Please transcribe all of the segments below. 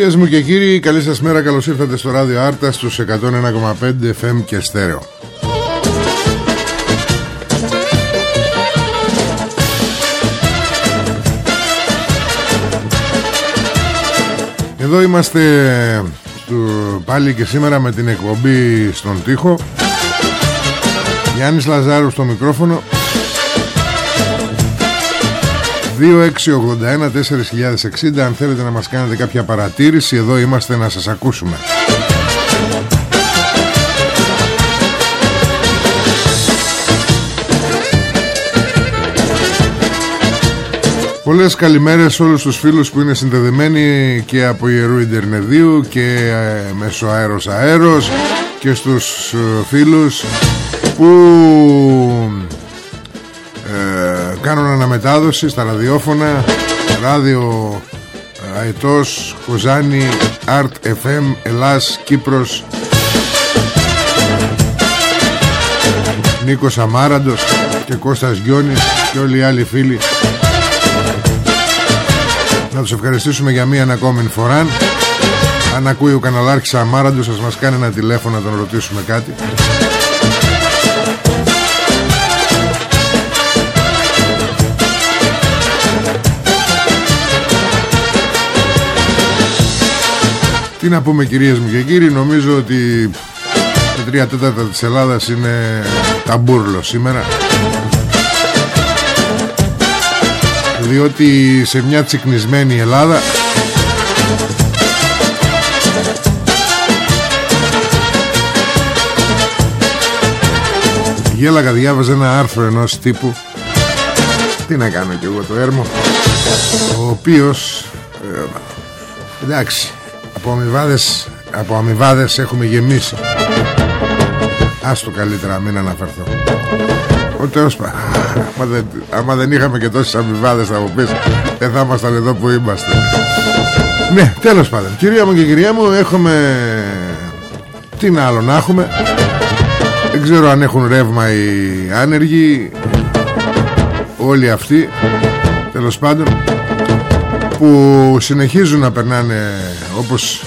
Κυρίες μου και κύριοι, καλή σας μέρα, καλώς ήρθατε στο ράδιο Άρτα στους 101,5 FM και στέρεο. Εδώ είμαστε του- πάλι και σήμερα με την εκπομπή στον τοίχο Γιάννης Λαζάρου στο μικρόφωνο 2681-4060 Αν θέλετε να μας κάνετε κάποια παρατήρηση Εδώ είμαστε να σας ακούσουμε. Πολλές καλημέρες σε όλους τους φίλους που είναι συνδεδεμένοι και από Ιερού Ιντερνεδίου και ε, μέσω αέρος αέρος και στους ε, φίλους που ε, κάνουν αναμετάδοση στα ραδιόφωνα ράδιο ε, Αετός, Κοζάνη, Art FM, Ελλάς, Κύπρος. Νίκος Αμάραντος και Κώστας Γιώνης και όλοι οι άλλοι φίλοι. Να τους ευχαριστήσουμε για μία ακόμη φορά. Αν ακούει ο καναλάρχης Αμάραντος σας μας κάνει ένα τηλέφωνο να τον ρωτήσουμε κάτι Τι να πούμε κυρίες μου και κύριοι Νομίζω ότι τα τρία τέταρτα της Ελλάδας είναι ταμπούρλο σήμερα. Διότι σε μια τσικνισμένη Ελλάδα Γέλαγα διάβαζε ένα άρθρο ενός τύπου. Τι να κάνω κι εγώ το έρμο. Ο οποίος ε, Εντάξει από αμοιβάδες, από αμοιβάδες έχουμε γεμίσει. Άστο καλύτερα μην αναφερθώ. Ο τέλος πα- άμα δεν, άμα δεν είχαμε και τόσες αμοιβάδες θα μου πεις Δεν θα ήμασταν εδώ που είμαστε. Ναι τέλος πάντων. Κυρία μου και κυρία μου έχουμε Τι να άλλο να έχουμε; Δεν ξέρω αν έχουν ρεύμα οι άνεργοι Όλοι αυτοί. Τέλος πάντων που συνεχίζουν να περνάνε όπως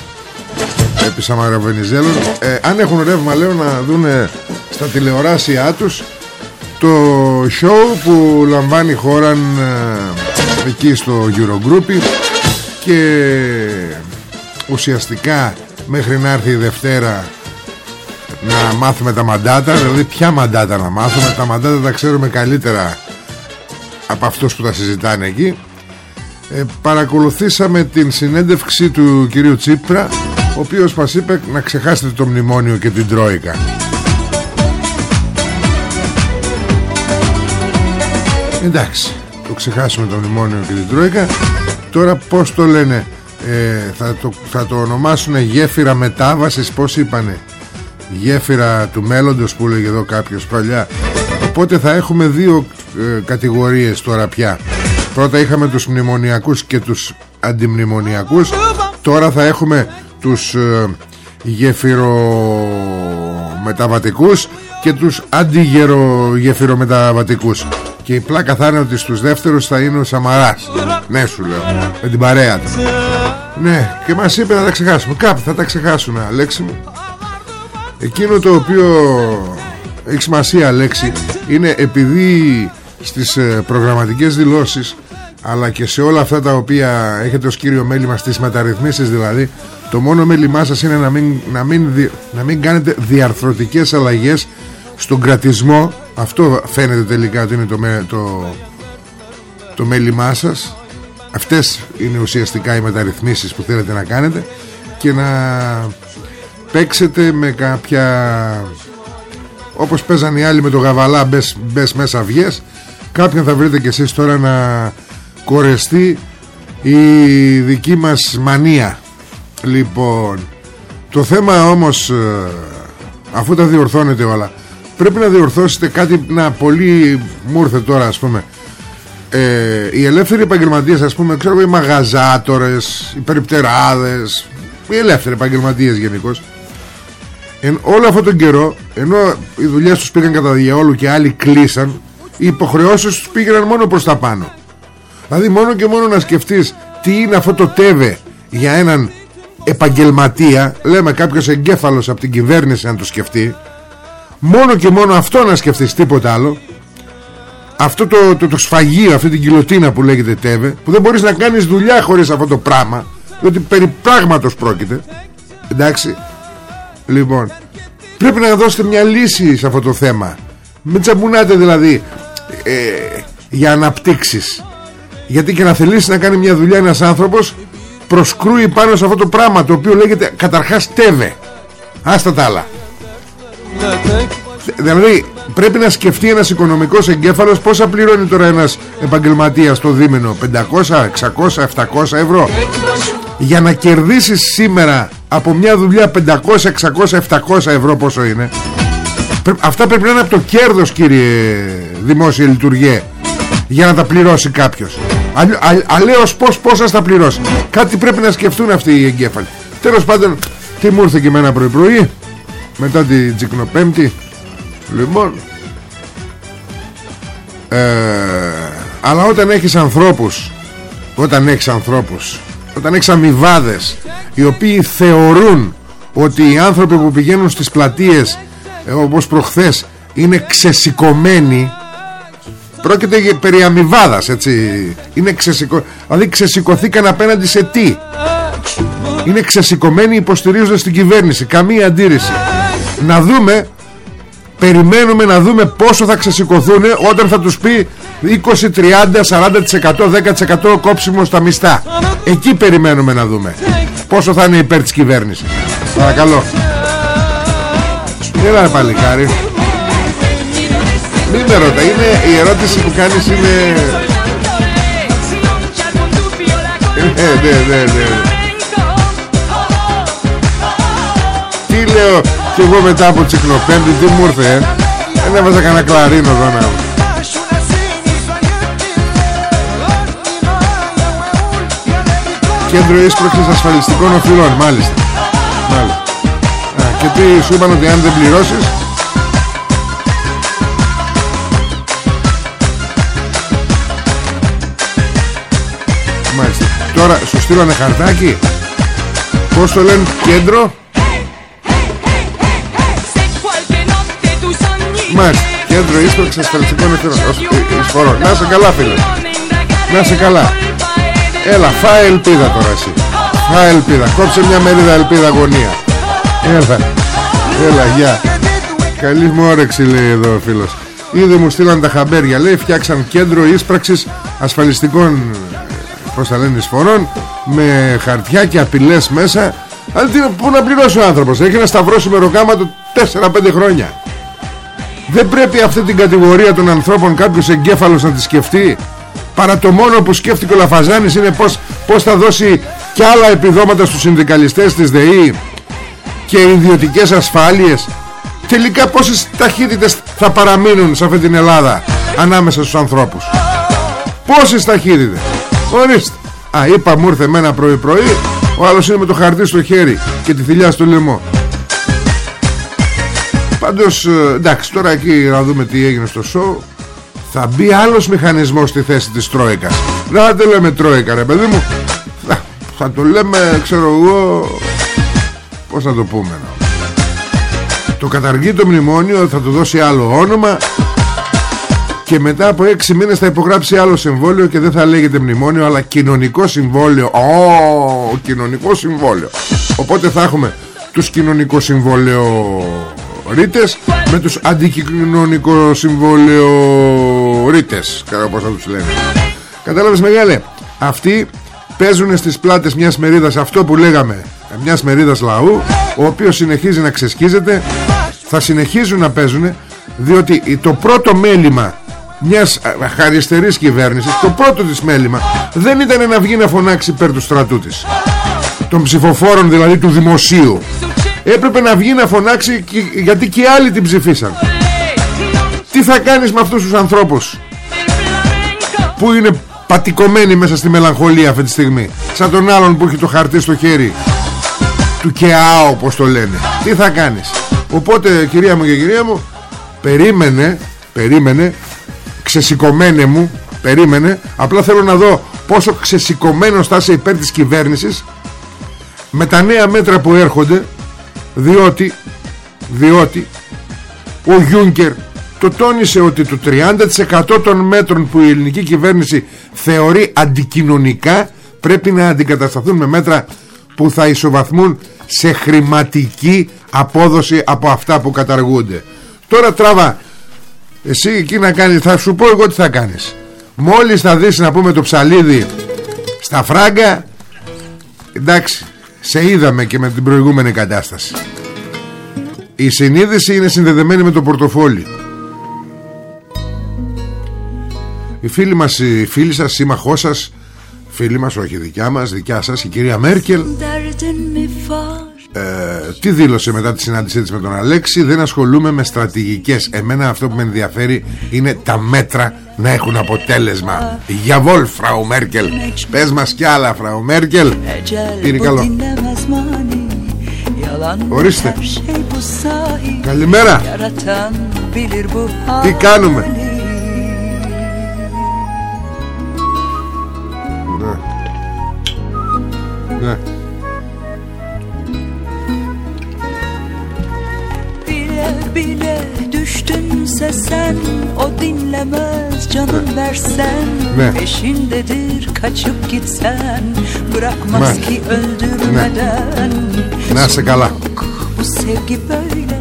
επί Σαμαραβενιζέλων ε, αν έχουν ρεύμα λέω να δούνε στα τηλεοράσια τους το show που λαμβάνει η χώρα ε, εκεί στο Eurogroup. Και ουσιαστικά μέχρι να έρθει η Δευτέρα να μάθουμε τα μαντάτα δηλαδή ποια μαντάτα να μάθουμε. Τα μαντάτα τα ξέρουμε καλύτερα από αυτούς που τα συζητάνε εκεί ε, παρακολουθήσαμε την συνέντευξη του κυρίου Τσίπρα ο οποίος μας είπε να ξεχάσετε το μνημόνιο και την Τρόικα. Εντάξει το ξεχάσουμε το μνημόνιο και την Τρόικα. Τώρα πως το λένε ε, θα, το, θα το ονομάσουν γέφυρα μετάβασης πως είπανε; Γέφυρα του μέλλοντος που λέγε εδώ κάποιος παλιά. Οπότε θα έχουμε δύο ε, κατηγορίες τώρα πια Πρώτα είχαμε τους μνημονιακούς και τους αντιμνημονιακούς. Τώρα θα έχουμε τους ε, γεφυρο γερομεταβατικούς και τους αντιγερογεφυρομεταβατικούς. Και η πλάκα θα είναι ότι στους δεύτερους θα είναι ο Σαμαράς. Ναι σου λέω. Με την παρέα του. Ναι και μας είπε να τα ξεχάσουμε. Κάπου θα τα ξεχάσουμε Αλέξη μου. Εκείνο το οποίο έχει σημασία Αλέξη είναι επειδή στις ε, προγραμματικές δηλώσεις αλλά και σε όλα αυτά τα οποία έχετε ως κύριο μέλημα στις μεταρρυθμίσεις δηλαδή το μόνο μέλημά σας είναι να μην, να μην, να μην κάνετε διαρθρωτικές αλλαγές στον κρατισμό. Αυτό φαίνεται τελικά ότι είναι το, το, το μέλημά σας. Αυτές είναι ουσιαστικά οι μεταρρυθμίσεις που θέλετε να κάνετε. Και να παίξετε με κάποια όπως παίζαν οι άλλοι με το γαβαλά μπες, μπες μέσα βγες. Κάποιον θα βρείτε κι εσείς τώρα να κορεστεί η δική μας μανία. Λοιπόν το θέμα όμως ε, αφού τα διορθώνετε όλα πρέπει να διορθώσετε κάτι να πολύ μου ήρθε τώρα ας πούμε. Ε, οι ελεύθεροι επαγγελματίες ας πούμε ξέρω οι μαγαζάτορες οι περιπτεράδες οι ελεύθεροι επαγγελματίες γενικώς. Εν όλο αυτόν τον καιρό ενώ οι δουλειές τους πήγαν κατά διαόλου και άλλοι κλείσαν οι υποχρεώσεις τους πήγαιναν μόνο προς τα πάνω δηλαδή μόνο και μόνο να σκεφτείς τι είναι αυτό το τέβε για έναν επαγγελματία λέμε κάποιος εγκέφαλος από την κυβέρνηση να το σκεφτεί μόνο και μόνο αυτό να σκεφτείς τίποτα άλλο. Αυτό το, το, το σφαγείο αυτή την κιλοτίνα που λέγεται τέβε που δεν μπορείς να κάνεις δουλειά χωρίς αυτό το πράγμα διότι περί πράγματος πρόκειται. Εντάξει. Λοιπόν πρέπει να δώσετε μια λύση σε αυτό το θέμα. Μην τσαμπουνάτε δηλαδή ε, για αναπτύξεις γιατί και να θελήσει να κάνει μια δουλειά ένας άνθρωπος προσκρούει πάνω σε αυτό το πράγμα το οποίο λέγεται καταρχάς τέβε. Άστα τα άλλα. Δηλαδή πρέπει να σκεφτεί ένας οικονομικός εγκέφαλος πόσα πληρώνει τώρα ένας επαγγελματίας το δίμηνο. 500, 600, 700 ευρώ. Για να κερδίσεις σήμερα από μια δουλειά 500, 600, 700 ευρώ πόσο είναι. Αυτά πρέπει να είναι από το κέρδος κύριε δημόσια λειτουργία για να τα πληρώσει κάποιος Αλλαίως πως πόσα θα πληρώσει Κάτι πρέπει να σκεφτούν αυτοί οι εγκέφαλοι. Τέλος πάντων τι μου ήρθε και εμένα πρωί πρωί Μετά την τσικνοπέμπτη Λοιπόν ε, Αλλά όταν έχεις ανθρώπους Όταν έχεις ανθρώπους Όταν έχεις αμοιβάδες Οι οποίοι θεωρούν Ότι οι άνθρωποι που πηγαίνουν στις πλατείες ε, Όπως προχθές Είναι ξεσηκωμένοι Πρόκειται για περί αμοιβάδας έτσι. Είναι ξεσηκω... Δηλαδή ξεσηκωθήκαν απέναντι σε τι; Είναι ξεσηκωμένοι υποστηρίζοντας την κυβέρνηση. Καμία αντίρρηση. Να δούμε Περιμένουμε να δούμε πόσο θα ξεσηκωθούν Όταν θα τους πει 20, 30, 40%, 10% κόψιμο στα μισθά. Εκεί περιμένουμε να δούμε Πόσο θα είναι υπέρ της κυβέρνησης. Παρακαλώ. Έλα παλικάρι μην με ρωτά, είναι, η ερώτηση που κάνεις είναι... Ναι, ναι, ναι, ναι. Τι λέω και εγώ μετά από τσικλοπέμπτη, τι μου ήρθε, ε; Δεν έβαζα κανένα κλαρίνο εδώ να... Κέντρο ίσπροξης ασφαλιστικών οφειλών, μάλιστα. Μάλιστα. Α, και τι σου είπαν ότι αν δεν πληρώσεις Τώρα σου στείλανε χαρτάκι. Πώς το λένε κέντρο; Μάλιστα. Κέντρο ίσπραξη ασφαλιστικών εισφορών. Να σε καλά φίλε. Να σε καλά. Έλα φάε ελπίδα τώρα εσύ. Φάε ελπίδα. Κόψε μια μερίδα ελπίδα αγωνία. Έλα. Έλα γεια. Καλή μου όρεξη λέει εδώ ο φίλος. Είδε μου στείλαν τα χαμπέρια Λέει φτιάξαν κέντρο ίσπραξης ασφαλιστικών Πώς θα λένε εισφορών Με χαρτιά και απειλές μέσα. Αλλά τι, πού να πληρώσει ο άνθρωπος Έχει να σταυρώσει με ροκάμα του 4-5 χρόνια. Δεν πρέπει αυτή την κατηγορία των ανθρώπων Κάποιος εγκέφαλος να τη σκεφτεί Παρά το μόνο που σκέφτηκε ο Λαφαζάνης Είναι πως, πως θα δώσει Κι άλλα επιδόματα στους συνδικαλιστές της ΔΕΗ Και ιδιωτικές ασφάλειες. Τελικά πόσες ταχύτητες θα παραμείνουν σε αυτή την Ελλάδα Ανάμεσα στους ανθρώπους. Πόσες ταχύτητες Ορίστε. Α είπα μου ήρθε εμένα πρωί πρωί Ο άλλος είναι με το χαρτί στο χέρι Και τη θηλιά στο λαιμό. Πάντως ε, εντάξει τώρα εκεί να δούμε τι έγινε στο show Θα μπει άλλος μηχανισμός στη θέση της Τρόικας. Δεν το λέμε Τρόικα ρε παιδί μου. Θα, θα το λέμε ξέρω εγώ Πώς θα το πούμε να. Το καταργεί το μνημόνιο Θα το δώσει άλλο όνομα και μετά από έξι μήνες θα υπογράψει άλλο συμβόλαιο και δεν θα λέγεται μνημόνιο αλλά κοινωνικό συμβόλαιο. Ω, κοινωνικό συμβόλαιο. Οπότε θα έχουμε τους κοινωνικό συμβόλαιο ρίτες με τους αντικοινωνικό συμβόλαιο ρίτες. Κατά πώς θα τους λένε. Κατάλαβες μεγάλε; Αυτοί παίζουν στις πλάτες μιας μερίδας αυτό που λέγαμε μιας μερίδας λαού ο οποίος συνεχίζει να ξεσκίζεται θα συνεχίζουν να παίζουν διότι το πρώτο μέλημα μιας αριστερής κυβέρνησης το πρώτο της μέλημα δεν ήταν να βγει να φωνάξει υπέρ του στρατού της. Των ψηφοφόρων δηλαδή του δημοσίου. Έπρεπε να βγει να φωνάξει γιατί και άλλοι την ψηφίσαν. Τι θα κάνεις με αυτούς τους ανθρώπους που είναι πατικωμένοι μέσα στη μελαγχολία αυτή τη στιγμή σαν τον άλλον που έχει το χαρτί στο χέρι του ΚΕΑΟ όπως το λένε. Τι θα κάνεις; Οπότε κυρία μου και κυρία μου περίμενε περίμενε ξεσηκωμένε μου περίμενε απλά θέλω να δω πόσο ξεσηκωμένος θα είσαι υπέρ της κυβέρνησης με τα νέα μέτρα που έρχονται διότι διότι ο Γιούνκερ το τόνισε ότι το 30% των μέτρων που η ελληνική κυβέρνηση θεωρεί αντικοινωνικά πρέπει να αντικατασταθούν με μέτρα που θα ισοβαθμούν σε χρηματική απόδοση από αυτά που καταργούνται. Τώρα τράβα εσύ εκεί να κάνεις Θα σου πω εγώ τι θα κάνεις. Μόλις θα δεις να πούμε το ψαλίδι Στα φράγκα Εντάξει Σε είδαμε και με την προηγούμενη κατάσταση. Η συνείδηση είναι συνδεδεμένη με το πορτοφόλι. Η φίλη μας Η φίλη σας Σύμμαχό σας Φίλη μας όχι δικιά μας Δικιά σας η κυρία Μέρκελ ε, τι δήλωσε μετά τη συνάντησή της με τον Αλέξη; Δεν ασχολούμαι με στρατηγικές. Εμένα αυτό που με ενδιαφέρει είναι τα μέτρα να έχουν αποτέλεσμα. Για βολ φράου Μέρκελ. Πες μας κι άλλα φράου Μέρκελ. Είναι καλό. Ορίστε. Καλημέρα. Τι κάνουμε; bile düştünse sen O dinlemez canım versen ne? Peşindedir kaçıp gitsen Bırakmaz ne? ki öldürmeden ne? Nasıl kala? Bu sevgi böyle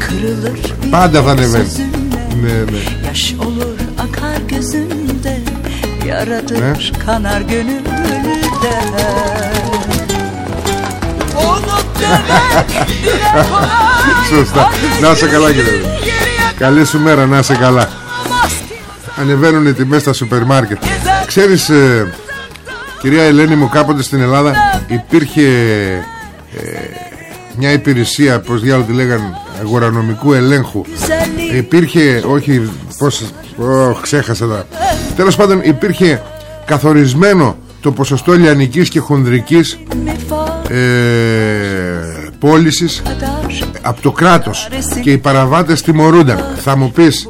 kırılır bir sözünle ne, ne? Yaş olur akar gözünde Yaradır ne? kanar gönülde Unut demek bile Σωστά. Να σε καλά κύριε Καλή σου μέρα να σε καλά. Ανεβαίνουν οι τιμές στα σούπερ μάρκετ. Ξέρεις ε, Κυρία Ελένη μου κάποτε στην Ελλάδα Υπήρχε ε, Μια υπηρεσία Πως διάλογο τη λέγαν Αγορανομικού ελέγχου. Υπήρχε Όχι πως, oh, Ξέχασα τα. Τέλος πάντων υπήρχε καθορισμένο το ποσοστό λιανικής και χονδρικής ε, πώλησης από το κράτος. Και οι παραβάτες τιμωρούνταν. Θα μου πεις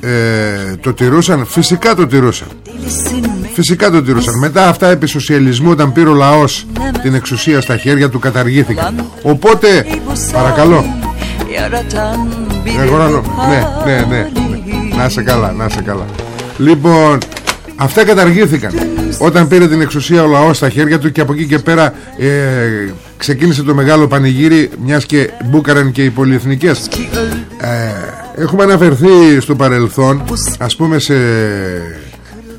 ε, το τηρούσαν; Φυσικά το τηρούσαν. Φυσικά το τηρούσαν. Μετά αυτά επί σοσιαλισμού όταν πήρε ο λαός την εξουσία στα χέρια του καταργήθηκαν. Οπότε παρακαλώ. Ναι, ναι, ναι, ναι, να σε καλά, να σε καλά. Λοιπόν, αυτά καταργήθηκαν. Όταν πήρε την εξουσία ο λαός στα χέρια του και από εκεί και πέρα ε, ξεκίνησε το μεγάλο πανηγύρι μιας και μπούκαραν και οι πολυεθνικές. Ε, έχουμε αναφερθεί στο παρελθόν ας πούμε σε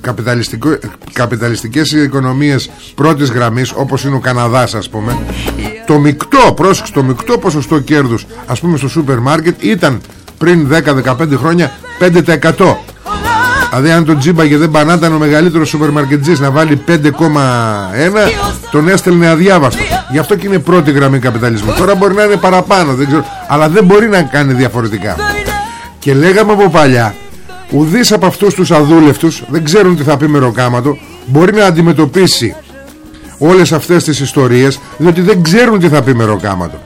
καπιταλιστικό, καπιταλιστικές οικονομίες πρώτης γραμμής όπως είναι ο Καναδάς ας πούμε το μεικτό, πρόσεξε το μεικτό ποσοστό κέρδους ας πούμε στο σούπερ μάρκετ ήταν πριν 10-15 χρόνια 5% Δηλαδή αν τον και δεν πανάταν ο μεγαλύτερος σούπερ μαρκετζής να βάλει 5,1 τον έστελνε αδιάβαστο. Γι' αυτό και είναι πρώτη γραμμή καπιταλισμού. Τώρα μπορεί να είναι παραπάνω, δεν ξέρω, αλλά δεν μπορεί να κάνει διαφορετικά. Και λέγαμε από παλιά, ουδής από αυτούς τους αδούλευτους, δεν ξέρουν τι θα πει μεροκάματο, μπορεί να αντιμετωπίσει όλες αυτές τις ιστορίες, διότι δεν ξέρουν τι θα πει μεροκάματο.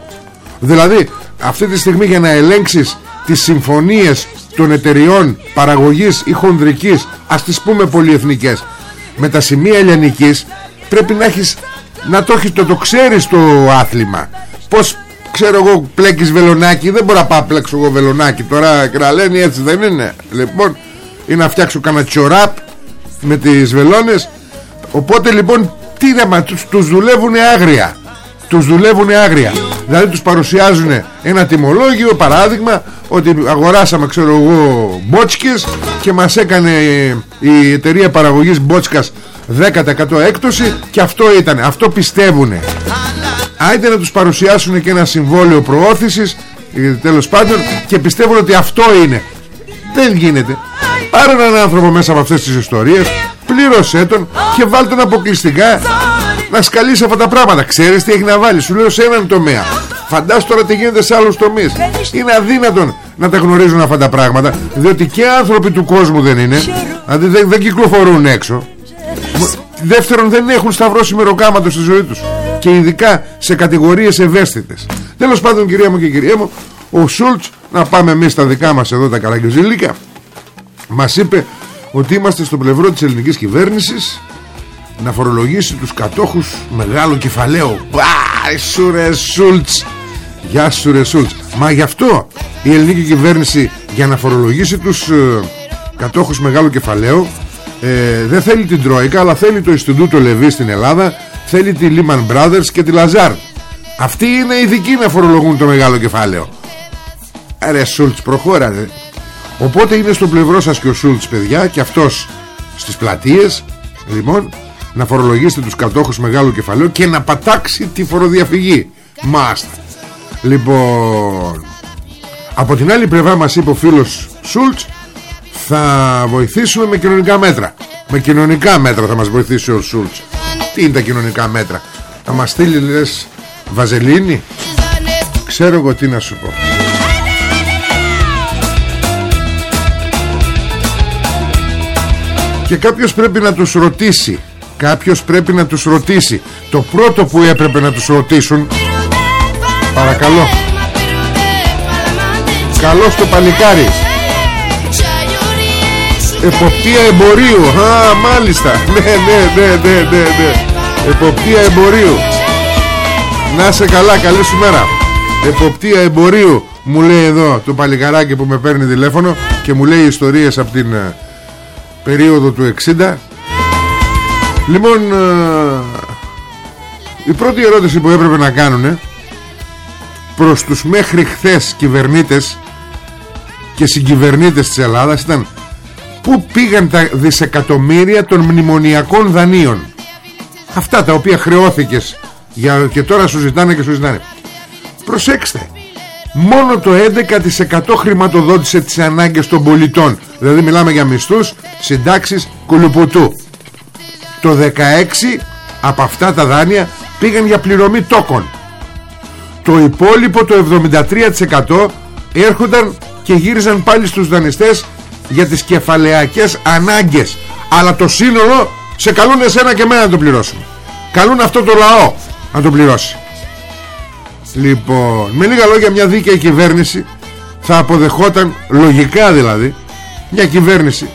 Δηλαδή, αυτή τη στιγμή για να ελέγξεις τις συμφωνίες των εταιριών παραγωγής ή χονδρικής ας τις πούμε πολυεθνικές. Με τα σημεία ελληνικής πρέπει να έχεις να το, έχεις, το, το ξέρεις το άθλημα. Πως ξέρω εγώ πλέκεις βελονάκι δεν μπορώ να πάω πλέξω εγώ βελονάκι τώρα κραλένει έτσι δεν είναι. Λοιπόν ή να φτιάξω κανένα τσοράπ με τις βελόνες. Οπότε λοιπόν τι να τους, τους δουλεύουν άγρια. Τους δουλεύουν άγρια δηλαδή τους παρουσιάζουν ένα τιμολόγιο παράδειγμα ότι αγοράσαμε ξέρω εγώ μπότσκες και μας έκανε η εταιρεία παραγωγής μπότσκας 10% έκπτωση και αυτό ήταν αυτό πιστεύουν άιτε να τους παρουσιάσουν και ένα συμβόλαιο προώθησης ε, τέλος πάντων και πιστεύουν ότι αυτό είναι. Δεν γίνεται. Πάρε έναν άνθρωπο μέσα από αυτές τις ιστορίες πλήρωσέ τον και βάλτε τον αποκλειστικά να σκαλίσει αυτά τα πράγματα. Ξέρεις τι έχει να βάλει. Σου λέω σε έναν τομέα. Φαντάσου τώρα τι γίνεται σε άλλους τομείς. Είναι αδύνατον να τα γνωρίζουν αυτά τα πράγματα διότι και άνθρωποι του κόσμου δεν είναι. Δηλαδή δεν, δεν κυκλοφορούν έξω. Δεύτερον δεν έχουν σταυρώσει μεροκάματο στη ζωή τους. Και ειδικά σε κατηγορίες ευαίσθητες. Τέλος πάντων κυρία μου και κυρία μου ο Σούλτς να πάμε εμείς στα δικά μας εδώ τα καλαγκιουζίλικα μας είπε ότι είμαστε στο πλευρό της ελληνικής κυβέρνησης να φορολογήσει τους κατόχους μεγάλου κεφαλαίου Πα, σου ρε Σούλτς. Γεια σου ρε Σούλτς. Μα γι' αυτό η ελληνική κυβέρνηση για να φορολογήσει τους ε, κατόχους μεγάλου κεφαλαίου ε, δεν θέλει την Τρόικα αλλά θέλει το Ινστιτούτο Λεβί στην Ελλάδα θέλει τη Lehman Brothers και τη Λαζάρ αυτοί είναι ειδικοί να φορολογούν το μεγάλο κεφάλαιο. Ρε Σούλτς προχώρατε. Οπότε είναι στο πλευρό σας και ο Σούλτς παιδιά Και αυτός στις πλατείες Λοιπόν να φορολογήσετε τους κατόχους μεγάλου κεφαλαίου Και να πατάξει τη φοροδιαφυγή. Μάστ Λοιπόν Από την άλλη πλευρά μας είπε ο φίλος Σούλτς Θα βοηθήσουμε με κοινωνικά μέτρα. Με κοινωνικά μέτρα θα μας βοηθήσει ο Σούλτς. Τι είναι τα κοινωνικά μέτρα; Θα μας στείλει λες Βαζελίνη; Ξέρω εγώ τι να σου πω. Και κάποιος πρέπει να τους ρωτήσει Κάποιος πρέπει να τους ρωτήσει. Το πρώτο που έπρεπε να τους ρωτήσουν Παρακαλώ. Καλώς το παλικάρι Εποπτεία εμπορίου. Α μάλιστα. Ναι ναι ναι ναι ναι, ναι. Εποπτεία εμπορίου. Να σε καλά καλή σου μέρα. Εποπτεία εμπορίου. Μου λέει εδώ το παλικαράκι που με παίρνει τηλέφωνο Και μου λέει ιστορίες από την ε, περίοδο του 60 Λοιπόν ε, Η πρώτη ερώτηση που έπρεπε να κάνουν Προς τους μέχρι χθες κυβερνήτες Και συγκυβερνήτες της Ελλάδας Ήταν Πού πήγαν τα δισεκατομμύρια των μνημονιακών δανείων; Αυτά τα οποία χρεώθηκες για, Και τώρα σου ζητάνε και σου ζητάνε. Προσέξτε μόνο το 11% χρηματοδότησε τις ανάγκες των πολιτών. Δηλαδή μιλάμε για μισθούς συντάξεις κουλουπουτού το 16 από αυτά τα δάνεια πήγαν για πληρωμή τόκων. Το υπόλοιπο το 73% έρχονταν και γύριζαν πάλι στους δανειστές για τις κεφαλαιακές ανάγκες. Αλλά το σύνολο σε καλούν εσένα και εμένα να το πληρώσουμε. Καλούν αυτό το λαό να το πληρώσει. Λοιπόν, με λίγα λόγια μια δίκαιη κυβέρνηση θα αποδεχόταν, λογικά δηλαδή, μια κυβέρνηση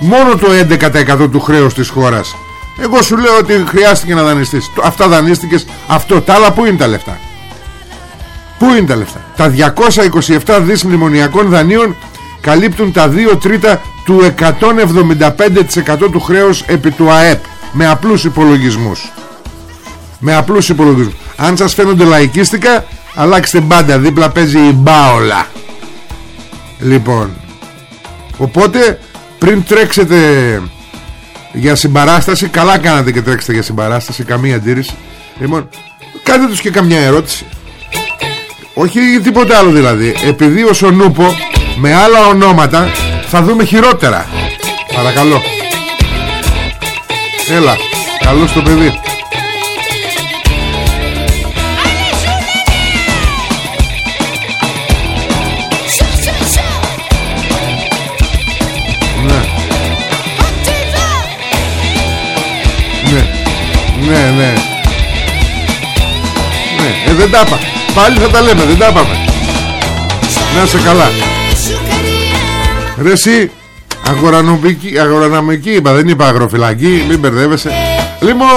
μόνο το 11% του χρέους της χώρας. Εγώ σου λέω ότι χρειάστηκε να δανειστείς. Αυτά δανείστηκες, αυτό. Τα άλλα πού είναι τα λεφτά; Πού είναι τα λεφτά; Τα 227 δις μνημονιακών δανείων καλύπτουν τα 2 τρίτα του 175% του χρέους επί του ΑΕΠ με απλούς υπολογισμούς με απλούς υπολογισμούς αν σας φαίνονται λαϊκίστικα αλλάξτε μπάντα δίπλα παίζει η μπάολα λοιπόν οπότε πριν τρέξετε για συμπαράσταση καλά κάνατε και τρέξετε για συμπαράσταση καμία αντίρρηση. Λοιπόν κάντε τους και καμιά ερώτηση. Όχι τίποτα άλλο δηλαδή. Επειδή ο Σονούπο με άλλα ονόματα θα δούμε χειρότερα. Παρακαλώ. Έλα καλώς το παιδί ναι, ναι. Ναι, ε, δεν τα είπα. Πάλι θα τα λέμε, δεν τα είπαμε. Να σε καλά Ρε εσύ Αγορανομική, αγορανομική είπα Δεν είπα αγροφυλακή Μην μπερδεύεσαι Λοιπόν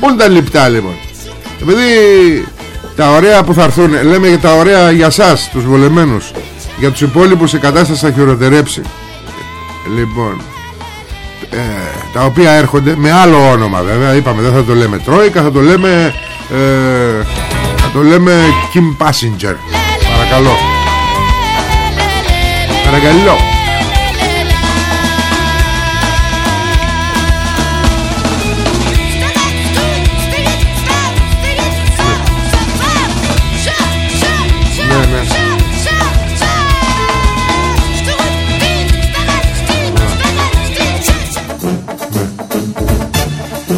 Πού είναι τα λιπτά λοιπόν Επειδή τα ωραία που θα έρθουν Λέμε για τα ωραία για σας Τους βολεμένους Για τους υπόλοιπους η κατάσταση θα χειροτερέψει Λοιπόν ε, Τα οποία έρχονται με άλλο όνομα βέβαια. Είπαμε δεν θα το λέμε Τρόικα Θα το λέμε ε, Θα το λέμε Kim Passenger. Παρακαλώ. Παρακαλώ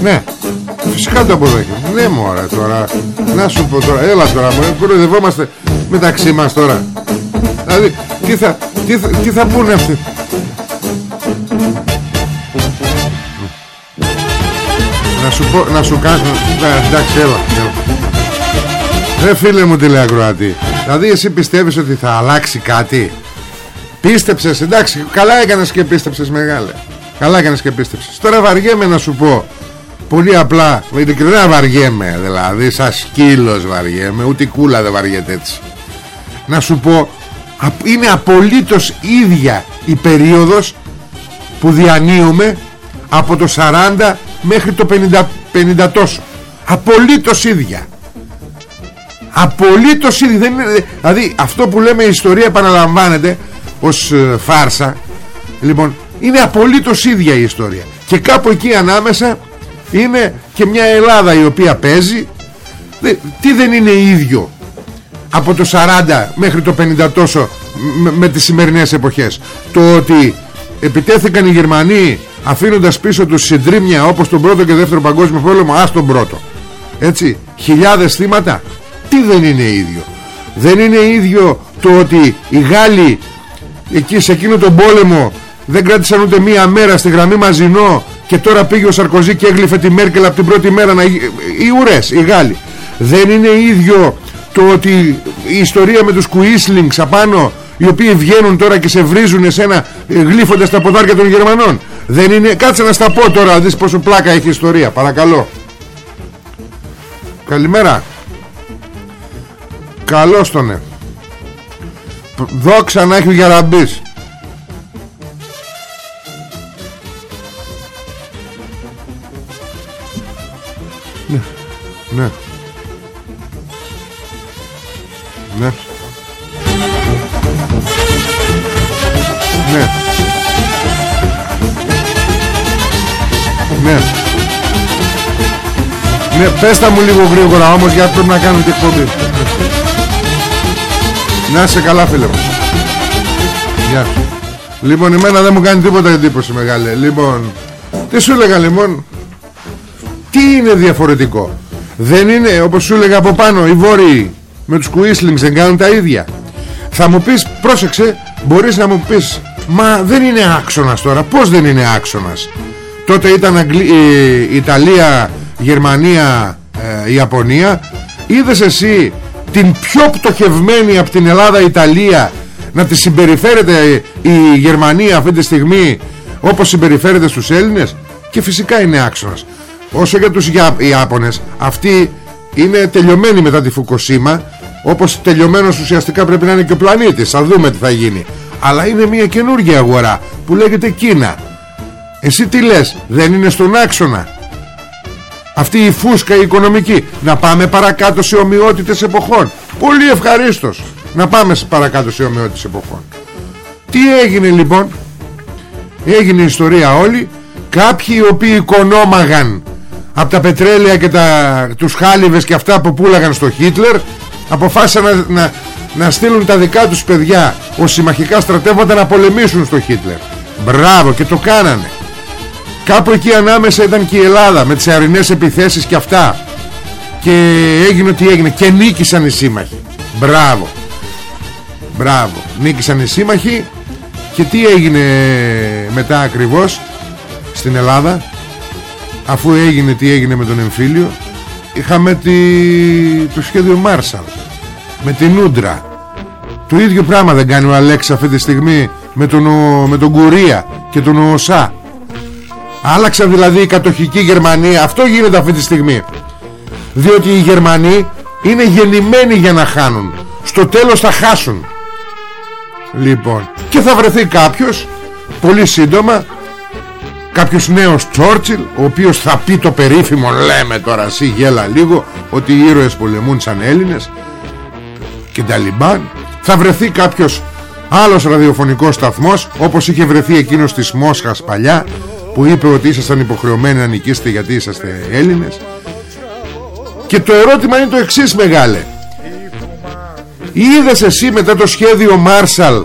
Ναι. Φυσικά το αποδέχομαι. Ναι μωρέ τώρα. Να σου πω τώρα. Έλα τώρα Κοροϊδευόμαστε μεταξύ μας τώρα. Δηλαδή τι θα, τι θα, τι θα πούνε αυτοί; Να σου πω Να σου κάνω ναι, Εντάξει έλα, έλα. φίλε μου τηλεακροατή Δηλαδή εσύ πιστεύεις ότι θα αλλάξει κάτι; Πίστεψες εντάξει Καλά έκανες και πίστεψες μεγάλε. Καλά έκανες και πίστεψες. Τώρα βαριέμαι να σου πω Πολύ απλά, ειλικρινά βαριέμαι Δηλαδή σαν σκύλος βαριέμαι Ούτε η κούλα δεν βαριέται έτσι. Να σου πω Είναι απολύτως ίδια η περίοδος Που διανύουμε Από το 40 μέχρι το 50, 50 τόσο. Απολύτως ίδια. Απολύτως ίδια. Δεν είναι, Δηλαδή αυτό που λέμε η ιστορία επαναλαμβάνεται Ως ε, φάρσα. Λοιπόν είναι απολύτως ίδια η ιστορία. Και κάπου εκεί ανάμεσα είναι και μια Ελλάδα η οποία παίζει. Τι δεν είναι ίδιο από το 40 μέχρι το 50 τόσο με, με τις σημερινές εποχές; Το ότι επιτέθηκαν οι Γερμανοί αφήνοντας πίσω τους συντρίμια όπως τον πρώτο και δεύτερο παγκόσμιο πόλεμο ας τον πρώτο. Έτσι χιλιάδες θύματα. Τι δεν είναι ίδιο; Δεν είναι ίδιο το ότι οι Γάλλοι εκεί σε εκείνο τον πόλεμο δεν κράτησαν ούτε μία μέρα στη γραμμή Μαζινό και τώρα πήγε ο Σαρκοζή και έγλυφε τη Μέρκελ από την πρώτη μέρα να... οι ουρές, οι Γάλλοι. Δεν είναι ίδιο το ότι η ιστορία με τους κουίσλινγκς απάνω οι οποίοι βγαίνουν τώρα και σε βρίζουν εσένα ε, γλύφοντας τα ποδάρια των Γερμανών. Δεν είναι, κάτσε να στα πω τώρα δεις πόσο πλάκα έχει ιστορία παρακαλώ. Καλημέρα. Καλώς τον ναι. δόξα να έχει ο Γεραμπής Ναι. Ναι. Ναι. Ναι. Ναι, πες τα μου λίγο γρήγορα όμως γιατί πρέπει να κάνω την εκπομπή. Να σε καλά φίλε μου. Γεια Λοιπόν, εμένα δεν μου κάνει τίποτα εντύπωση μεγάλη. Λοιπόν, τι σου έλεγα λοιπόν, τι είναι διαφορετικό; Δεν είναι όπως σου έλεγα από πάνω Οι βόρειοι με τους κουίσλινγκς δεν κάνουν τα ίδια. Θα μου πεις πρόσεξε Μπορείς να μου πεις Μα δεν είναι άξονας τώρα Πως δεν είναι άξονας; Τότε ήταν Αγγλί... ε, Ιταλία Γερμανία ε, Ιαπωνία. Είδες εσύ την πιο πτωχευμένη από την Ελλάδα Ιταλία να τη συμπεριφέρεται η Γερμανία αυτή τη στιγμή όπως συμπεριφέρεται στους Έλληνες; Και φυσικά είναι άξονας Όσο για τους Ιάπωνες Αυτοί είναι τελειωμένοι μετά τη Φουκοσίμα Όπως τελειωμένος ουσιαστικά πρέπει να είναι και ο πλανήτης. Θα δούμε τι θα γίνει. Αλλά είναι μια καινούργια αγορά Που λέγεται Κίνα. Εσύ τι λες δεν είναι στον άξονα; Αυτή η φούσκα η οικονομική. Να πάμε παρακάτω σε ομοιότητες εποχών. Πολύ ευχαρίστως. Να πάμε παρακάτω σε ομοιότητες εποχών. Τι έγινε λοιπόν; Έγινε η ιστορία όλη. Κάποιοι οι οποίοι οικονόμαγαν από τα πετρέλαια και τα, τους χάλιβες και αυτά που πουλάγαν στο Χίτλερ αποφάσισαν να, να, να στείλουν τα δικά τους παιδιά ως συμμαχικά στρατεύματα να πολεμήσουν στο Χίτλερ. Μπράβο και το κάνανε. Κάπου εκεί ανάμεσα ήταν και η Ελλάδα με τις αερινές επιθέσεις και αυτά. Και έγινε τι έγινε. Και νίκησαν οι σύμμαχοι. Μπράβο. Μπράβο. Νίκησαν οι σύμμαχοι. Και τι έγινε μετά ακριβώς στην Ελλάδα; Αφού έγινε τι έγινε με τον εμφύλιο είχαμε τη... το σχέδιο Μάρσαλ με την Ούντρα Το ίδιο πράγμα δεν κάνει ο Αλέξη αυτή τη στιγμή με τον, με τον Κουρία και τον ΟΣΑ. Άλλαξαν δηλαδή η κατοχική Γερμανία. Αυτό γίνεται αυτή τη στιγμή. Διότι οι Γερμανοί είναι γεννημένοι για να χάνουν. Στο τέλος θα χάσουν. Λοιπόν, και θα βρεθεί κάποιος πολύ σύντομα κάποιος νέος Τσόρτσιλ ο οποίος θα πει το περίφημο λέμε τώρα εσύ γέλα λίγο ότι οι ήρωες πολεμούν σαν Έλληνες και Ταλιμπάν θα βρεθεί κάποιος άλλος ραδιοφωνικός σταθμός όπως είχε βρεθεί εκείνος της Μόσχας παλιά που είπε ότι ήσασταν υποχρεωμένοι να νικήσετε γιατί είσαστε Έλληνες. Και το ερώτημα είναι το εξής μεγάλε. Είδες εσύ μετά το σχέδιο Μάρσαλ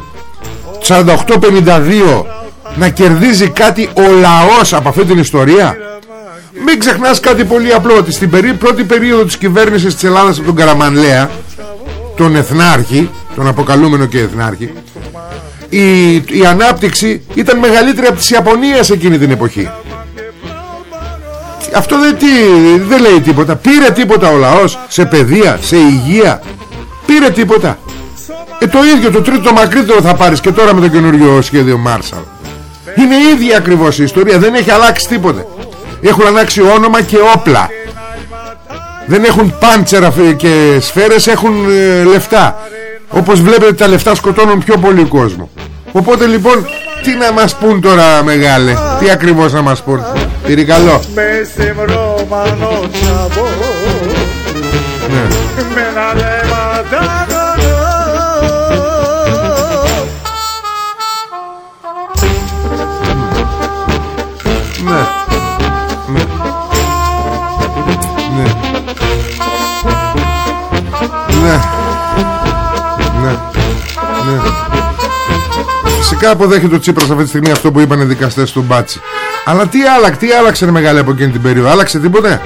4852 να κερδίζει κάτι ο λαός από αυτή την ιστορία. Μην ξεχνάς κάτι πολύ απλό ότι στην πρώτη περίοδο της κυβέρνησης της Ελλάδας από τον Καραμανλέα τον Εθνάρχη τον αποκαλούμενο και Εθνάρχη η, η ανάπτυξη ήταν μεγαλύτερη από της Ιαπωνίας εκείνη την εποχή. Αυτό δεν, τι, δεν λέει τίποτα. Πήρε τίποτα ο λαός σε παιδεία, σε υγεία. Πήρε τίποτα. Ε, το ίδιο το τρίτο μακρύτερο θα πάρεις και τώρα με το καινούριο σχέδιο Μάρσαλ είναι η ίδια ακριβώς η ιστορία δεν έχει αλλάξει τίποτε. Έχουν αλλάξει όνομα και όπλα. Δεν έχουν πάντσερα και σφαίρες έχουν ε, λεφτά. Όπως βλέπετε τα λεφτά σκοτώνουν πιο πολύ κόσμο. Οπότε λοιπόν τι να μας πούν τώρα μεγάλε; Τι ακριβώς να μας πούν Πυρικαλό ναι. Ναι. Ναι. Φυσικά αποδέχεται ο Τσίπρας αυτή τη στιγμή αυτό που είπαν οι δικαστές του Μπάτσι. Αλλά τι άλλαξε, τι άλλαξε ρε μεγάλη από εκείνη την περίοδο, άλλαξε τίποτε;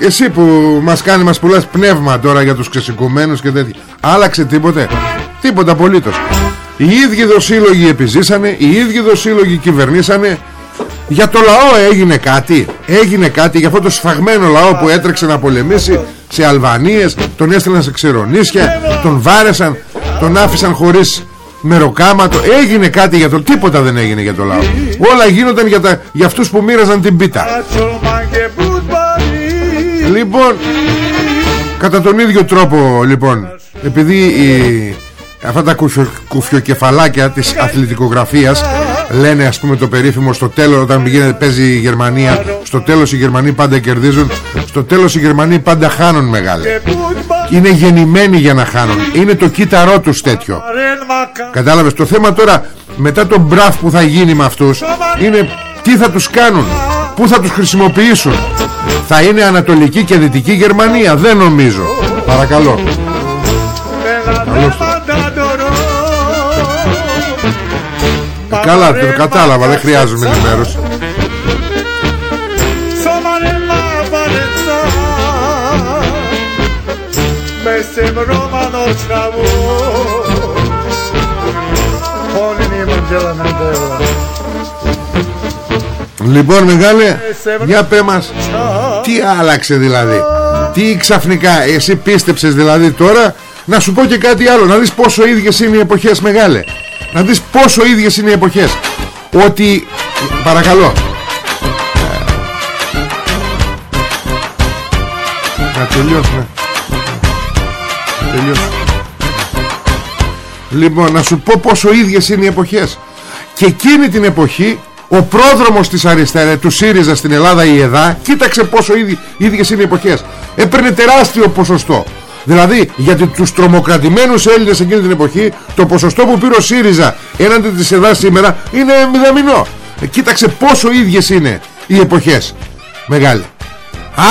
Εσύ που μας κάνει, μας πουλάς πνεύμα τώρα για τους ξεσηκωμένους και τέτοια. Άλλαξε τίποτε; Τίποτα απολύτως. Οι ίδιοι δοσύλλογοι επιζήσανε, οι ίδιοι δοσύλλογοι κυβερνήσανε. Για το λαό έγινε κάτι. Έγινε κάτι για αυτό το σφαγμένο λαό που έτρεξε να πολεμήσει σε Αλβανίες τον έστειλαν σε ξερονίσια τον βάρεσαν τον άφησαν χωρίς μεροκάματο. Έγινε κάτι για το τίποτα δεν έγινε για το λαό. Όλα γίνονταν για, τα, για αυτούς που μοίραζαν την πίτα. Λοιπόν κατά τον ίδιο τρόπο λοιπόν επειδή η, αυτά τα κουφιοκεφαλάκια της αθλητικογραφίας λένε ας πούμε το περίφημο στο τέλος όταν πηγαίνει, παίζει η Γερμανία στο τέλος οι Γερμανοί πάντα κερδίζουν στο τέλος οι Γερμανοί πάντα χάνουν μεγάλη είναι γεννημένοι για να χάνουν. Είναι το κύτταρό τους τέτοιο. Κατάλαβες το θέμα τώρα μετά τον μπραφ που θα γίνει με αυτούς είναι τι θα τους κάνουν πού θα τους χρησιμοποιήσουν. Θα είναι Ανατολική και Δυτική Γερμανία δεν νομίζω. Παρακαλώ Καλά, το κατάλαβα, δεν χρειάζομαι ενημέρωση. Λοιπόν μεγάλε Για πέ μας Τι άλλαξε δηλαδή; Τι ξαφνικά Εσύ πίστεψες δηλαδή τώρα Να σου πω και κάτι άλλο Να δεις πόσο ίδιες είναι οι εποχές μεγάλε. Να δεις πόσο ίδιες είναι οι εποχές. Ότι Παρακαλώ. Να τελειώσουμε. Τελειώσουμε. Λοιπόν να σου πω πόσο ίδιες είναι οι εποχές. Και εκείνη την εποχή ο πρόδρομος της αριστερά του ΣΥΡΙΖΑ στην Ελλάδα η ΕΔΑ κοίταξε πόσο ίδι, ίδιες είναι οι εποχές. Έπαιρνε τεράστιο ποσοστό Δηλαδή για τους τρομοκρατημένους Έλληνες εκείνη την εποχή το ποσοστό που πήρε ο ΣΥΡΙΖΑ έναντι της ΕΔΑ σήμερα είναι μηδαμινό. Ε, κοίταξε πόσο ίδιες είναι οι εποχές. Μεγάλη.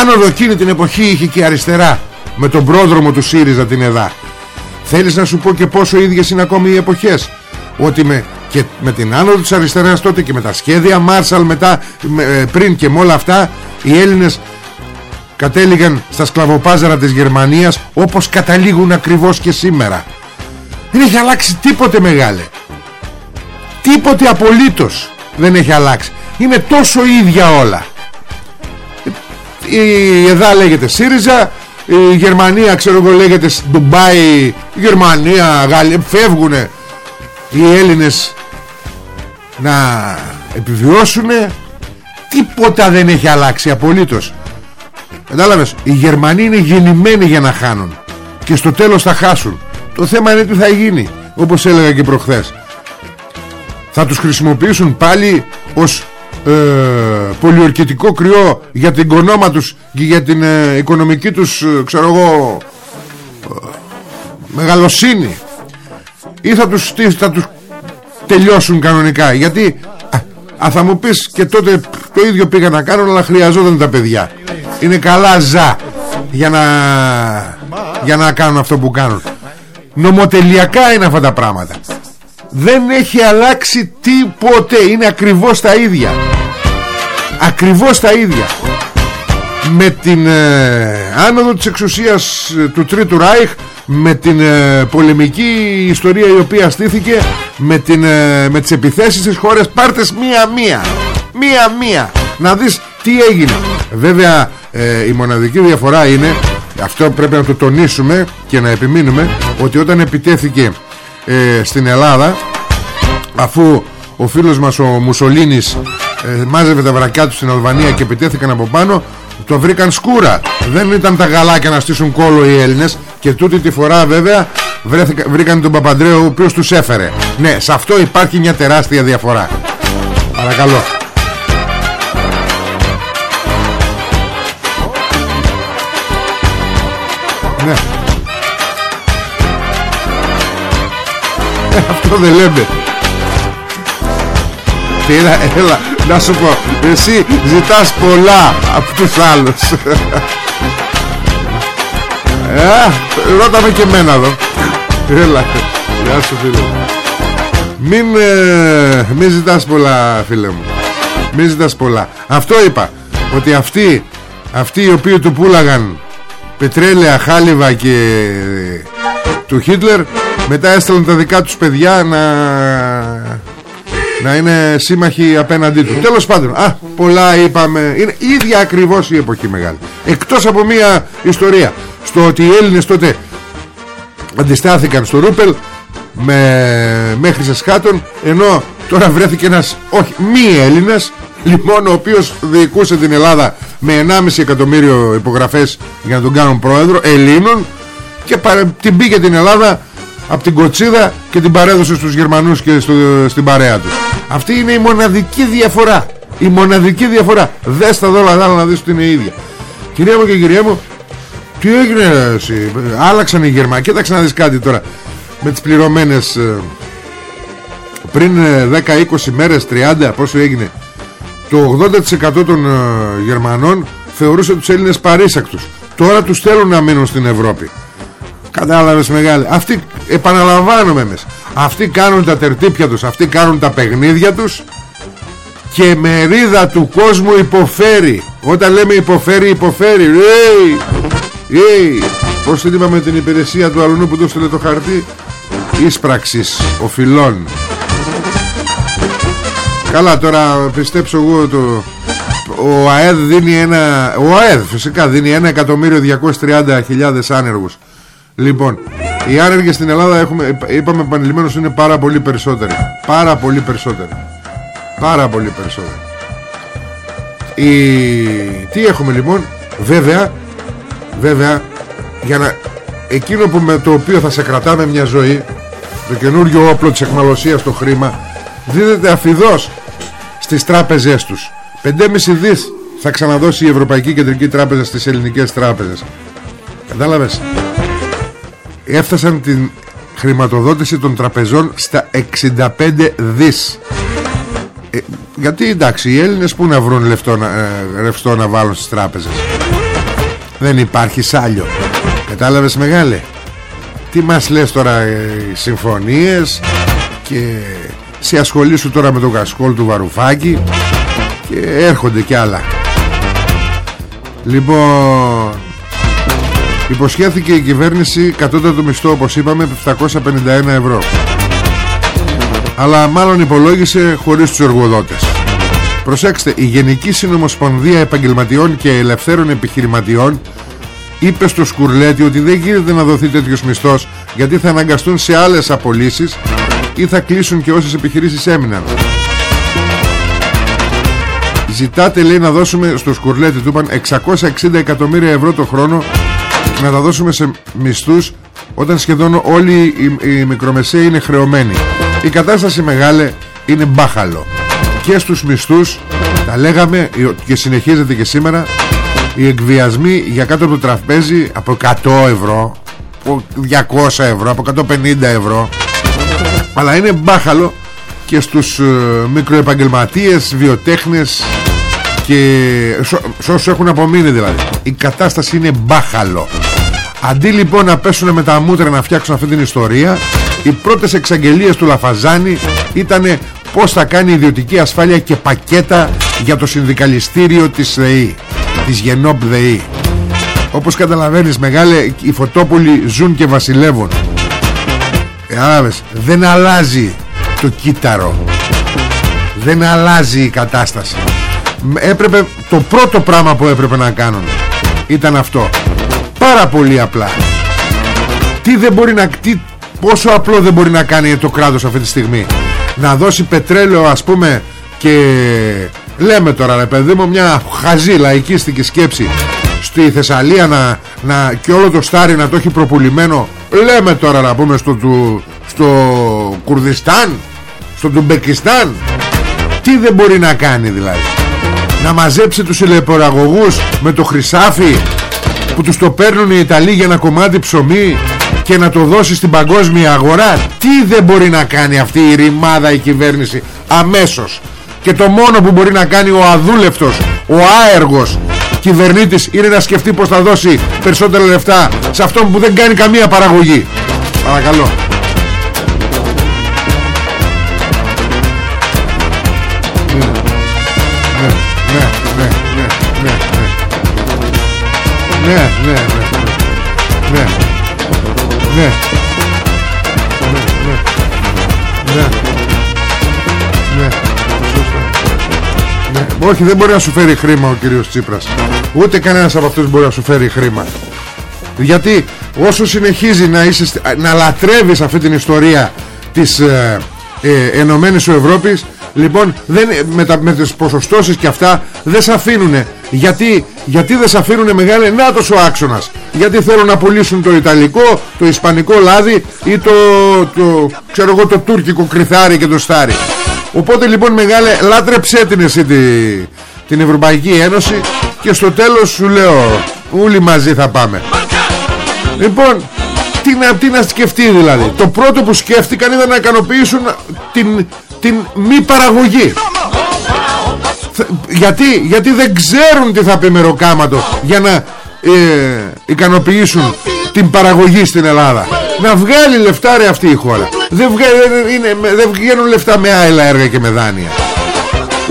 Άνοδο εκείνη την εποχή είχε και αριστερά με τον πρόδρομο του ΣΥΡΙΖΑ την ΕΔΑ. Θέλεις να σου πω και πόσο ίδιες είναι ακόμη οι εποχές; Ότι με, και με την άνοδο της αριστεράς τότε και με τα σχέδια Μάρσαλ μετά ε, πριν και με όλα αυτά οι Έλληνες κατέληγαν στα σκλαβοπάζαρα της Γερμανίας όπως καταλήγουν ακριβώς και σήμερα. Δεν έχει αλλάξει τίποτε μεγάλε. Τίποτε απολύτως δεν έχει αλλάξει. Είναι τόσο ίδια όλα. Η ΕΔΑ λέγεται ΣΥΡΙΖΑ η Γερμανία ξέρω εγώ λέγεται Ντουμπάι η Γερμανία Γαλλία φεύγουνε οι Έλληνες να επιβιώσουν τίποτα δεν έχει αλλάξει απολύτως κατάλαβες; Οι Γερμανοί είναι γεννημένοι για να χάνουν. Και στο τέλος θα χάσουν. Το θέμα είναι τι θα γίνει όπως έλεγα και προχθές. Θα τους χρησιμοποιήσουν πάλι ως ε, πολιορκητικό κρυό για την κονόμα τους και για την ε, οικονομική τους ε, ξέρω εγώ ε, μεγαλοσύνη. Ή θα τους, θα τους τελειώσουν κανονικά. Γιατί α, θα μου πεις και τότε το ίδιο πήγα να κάνω αλλά χρειαζόταν τα παιδιά είναι καλά ζά για να, για να κάνουν αυτό που κάνουν. Νομοτελειακά είναι αυτά τα πράγματα. Δεν έχει αλλάξει τίποτε. Είναι ακριβώς τα ίδια. Ακριβώς τα ίδια. Με την ε, άνοδο της εξουσίας ε, του Τρίτου Ράιχ με την ε, πολεμική ιστορία η οποία στήθηκε με, την, ε, με τις επιθέσεις της χώρες πάρτες μία-μία μία-μία να δεις τι έγινε. Βέβαια η μοναδική διαφορά είναι αυτό πρέπει να το τονίσουμε και να επιμείνουμε ότι όταν επιτέθηκε στην Ελλάδα αφού ο φίλος μας ο Μουσολίνης ε, μάζευε τα βρακιά του στην Αλβανία και επιτέθηκαν από πάνω το βρήκαν σκούρα. Δεν ήταν τα γαλάκια να στήσουν κόλο οι Έλληνες και τούτη τη φορά βέβαια βρέθηκα, βρήκαν τον Παπαντρέο ο οποίος τους έφερε. Ναι σε αυτό υπάρχει μια τεράστια διαφορά. Παρακαλώ ναι. Ε, αυτό δεν λέμε. Έλα, έλα, να σου πω. Εσύ ζητάς πολλά από τους άλλους. Ε, Ρώτα με και εμένα εδώ. Έλα, γεια σου φίλε. Μην, ε, μην ζητάς πολλά φίλε μου. Μην ζητάς πολλά. Αυτό είπα Ότι αυτοί Αυτοί οι οποίοι του πουλάγαν Πετρέλαια, χάλιβα και Του Χίτλερ Μετά έστελναν τα δικά τους παιδιά Να να είναι σύμμαχοι απέναντί του. Τέλος πάντων, α, πολλά είπαμε. Είναι ίδια ακριβώς η εποχή μεγάλη. Εκτός από μία ιστορία. Στο ότι οι Έλληνες τότε αντιστάθηκαν στο Ρούπελ με, μέχρι σε σκάτων ενώ τώρα βρέθηκε ένας όχι μη Έλληνας λοιπόν ο οποίος διοικούσε την Ελλάδα με 1,5 εκατομμύριο υπογραφές για να τον κάνουν πρόεδρο Ελλήνων και την πήγε την Ελλάδα από την κοτσίδα και την παρέδωσε στους Γερμανούς και στο, στην παρέα τους. Αυτή είναι η μοναδική διαφορά. Η μοναδική διαφορά. Δες τα δόλα να δεις ότι είναι η ίδια. Κυρία μου και κυρία μου τι έγινε εσύ; Άλλαξαν οι Γερμανοί. Κοίταξε να δεις κάτι τώρα. Με τις πληρωμένες ε, πριν 10-20 ε, μέρες 30 πόσο έγινε; Το 80% των ε, Γερμανών θεωρούσε τους Έλληνες παρήσακτους. Τώρα τους θέλουν να μείνουν στην Ευρώπη. Κατάλαβες μεγάλη. Αυτοί επαναλαμβάνουμε εμείς Αυτοί κάνουν τα τερτύπια τους Αυτοί κάνουν τα παιχνίδια τους Και μερίδα του κόσμου υποφέρει. Όταν λέμε υποφέρει υποφέρει. Hey, hey. Πώς την είπαμε την υπηρεσία του αλουνού που του έστειλε το χαρτί; Ίσπραξης οφειλών Καλά τώρα πιστέψω εγώ το ο ΑΕΔ δίνει ένα ο ΑΕΔ φυσικά δίνει ένα εκατομμύριο 230.000 άνεργους Λοιπόν, οι άνεργοι στην Ελλάδα έχουμε, είπαμε επανειλημμένως είναι πάρα πολύ περισσότεροι. Πάρα πολύ περισσότεροι. Πάρα πολύ περισσότεροι. Η... Τι έχουμε λοιπόν, βέβαια, βέβαια, για να... Εκείνο που με το οποίο θα σε κρατάμε μια ζωή, το καινούριο όπλο της εκμαλωσίας το χρήμα, δίδεται αφιδός στις τράπεζές τους. 5,5 δις θα ξαναδώσει η Ευρωπαϊκή Κεντρική Τράπεζα στις ελληνικές τράπεζες. Κατάλαβες; Έφτασαν την χρηματοδότηση των τραπεζών στα 65 δις ε, γιατί εντάξει οι Έλληνες που να βρουν λεφτό να, ε, ρευστό να βάλουν στις τράπεζες; Δεν υπάρχει σάλιο κατάλαβες μεγάλε; Τι μας λες τώρα ε, οι συμφωνίες και σε ασχολήσου τώρα με τον κασκόλ του Βαρουφάκη και έρχονται κι άλλα. Λοιπόν Υποσχέθηκε η κυβέρνηση κατώτατο μισθό όπως είπαμε 751 ευρώ. Αλλά μάλλον υπολόγισε χωρίς τους εργοδότες. Προσέξτε, η Γενική Συνομοσπονδία Επαγγελματιών και Ελευθέρων Επιχειρηματιών είπε στο Σκουρλέτη ότι δεν γίνεται να δοθεί τέτοιος μισθός γιατί θα αναγκαστούν σε άλλες απολύσεις ή θα κλείσουν και όσες επιχειρήσεις έμειναν. Ζητάτε λέει να δώσουμε στο Σκουρλέτη του είπαν 660 εκατομμύρια ευρώ το χρόνο να τα δώσουμε σε μισθούς όταν σχεδόν όλοι οι, οι μικρομεσαίοι είναι χρεωμένοι. Η κατάσταση μεγάλη είναι μπάχαλο. Και στους μισθούς τα λέγαμε και συνεχίζεται και σήμερα οι εκβιασμοί για κάτω από το τραπέζι από 100 ευρώ από 200 ευρώ από 150 ευρώ αλλά είναι μπάχαλο και στους ε, μικροεπαγγελματίες βιοτέχνες και σε όσους έχουν απομείνει δηλαδή. Η κατάσταση είναι μπάχαλο. Αντί λοιπόν να πέσουν με τα μούτρα να φτιάξουν αυτή την ιστορία οι πρώτες εξαγγελίες του Λαφαζάνη ήταν πως θα κάνει ιδιωτική ασφάλεια και πακέτα για το συνδικαλιστήριο της ΔΕΗ της Γενόπ ΔΕΗ. Όπως καταλαβαίνεις μεγάλε οι φωτόπουλοι ζουν και βασιλεύουν ε, δεν αλλάζει το κύτταρο. Δεν αλλάζει η κατάσταση. Έπρεπε το πρώτο πράγμα που έπρεπε να κάνουν ήταν αυτό. Πάρα πολύ απλά. Τι δεν μπορεί να τι, πόσο απλό δεν μπορεί να κάνει το κράτος αυτή τη στιγμή. Να δώσει πετρέλαιο ας πούμε και λέμε τώρα ρε παιδί μου μια χαζή λαϊκίστικη σκέψη στη Θεσσαλία να, να, και όλο το στάρι να το έχει προπουλημένο. Λέμε τώρα να πούμε στο, του, στο Κουρδιστάν στο Τουμπεκιστάν. Τι δεν μπορεί να κάνει δηλαδή. Να μαζέψει τους ηλεποραγωγούς με το χρυσάφι που τους το παίρνουν οι Ιταλοί για ένα κομμάτι ψωμί και να το δώσει στην παγκόσμια αγορά. Τι δεν μπορεί να κάνει αυτή η ρημάδα η κυβέρνηση αμέσως. Και το μόνο που μπορεί να κάνει ο αδούλευτος ο άεργος κυβερνήτης είναι να σκεφτεί πως θα δώσει περισσότερα λεφτά σε αυτόν που δεν κάνει καμία παραγωγή παρακαλώ ναι, ναι, ναι, ναι, ναι, ναι, ναι, όχι δεν μπορεί να σου φέρει χρήμα ο κύριος Τσίπρας. Ούτε κανένας από αυτούς μπορεί να σου φέρει χρήμα. Γιατί όσο συνεχίζει να, είσαι, να λατρεύεις αυτή την ιστορία της ε, ε, Ενωμένης Ευρώπης Λοιπόν δεν, με, τα, με τις ποσοστώσεις και αυτά δεν σε αφήνουν γιατί, γιατί δεν σε αφήνουν μεγάλη Νάτος ο άξονας. Γιατί θέλουν να πουλήσουν το Ιταλικό Το Ισπανικό λάδι Ή το, το, ξέρω εγώ, το τουρκικό κρυθάρι και το στάρι Οπότε λοιπόν μεγάλε λάτρεψέ την εσύ τη, την Ευρωπαϊκή Ένωση Και στο τέλος σου λέω Όλοι μαζί θα πάμε. Λοιπόν τι να, τι να σκεφτεί δηλαδή. Το πρώτο που σκέφτηκαν ήταν να ικανοποιήσουν την, την μη παραγωγή. Γιατί, γιατί δεν ξέρουν τι θα πει μεροκάματο για να ε, ικανοποιήσουν την παραγωγή στην Ελλάδα. Να βγάλει λεφτά ρε αυτή η χώρα. Δεν, βγαίνει, είναι, δεν βγαίνουν λεφτά με άλλα έργα και με δάνεια.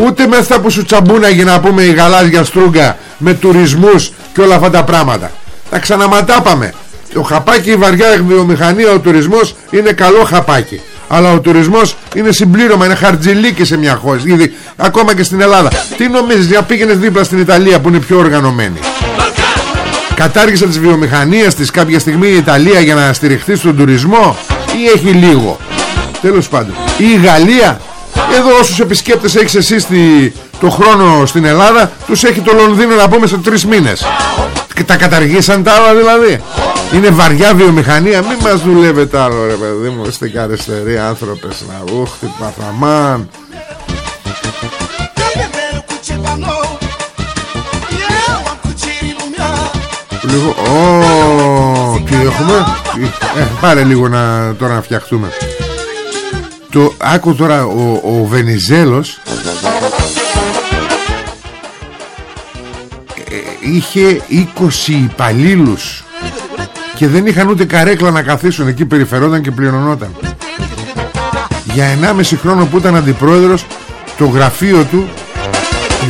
Ούτε με αυτά που σου τσαμπούναγε να πούμε η γαλάζια στρούγκα με τουρισμούς και όλα αυτά τα πράγματα. Τα ξαναματάπαμε. Ο χαπάκι η βαριά βιομηχανία ο τουρισμός είναι καλό χαπάκι. Αλλά ο τουρισμός είναι συμπλήρωμα, είναι χαρτζιλίκι σε μια χώρα. Ήδη, ακόμα και στην Ελλάδα. Τι νομίζεις για πήγαινες δίπλα στην Ιταλία που είναι πιο οργανωμένη; Κατάργησε τις βιομηχανίες της κάποια στιγμή η Ιταλία για να στηριχθεί στον τουρισμό ή έχει λίγο. Τέλος πάντων. Ή η Γαλλία εδώ όσους επισκέπτες έχεις εσύ στη, το χρόνο στην Ελλάδα τους έχει το Λονδίνο να πούμε σε τρεις μήνες. Και τα καταργήσαν τα άλλα δηλαδή. Είναι βαριά βιομηχανία. Μην μας δουλεύετε άλλο ρε παιδί μου. Είστε και αριστεροί άνθρωπες Να ούχτη παθαμάν Λίγο Ω, Τι έχουμε; Ε, Πάρε λίγο να, τώρα να φτιαχτούμε. Το, Άκου τώρα ο, ο Βενιζέλος ε, είχε 20 υπαλλήλους και δεν είχαν ούτε καρέκλα να καθίσουν. Εκεί περιφερόταν και πληρωνόταν. Για 1,5 χρόνο που ήταν αντιπρόεδρος το γραφείο του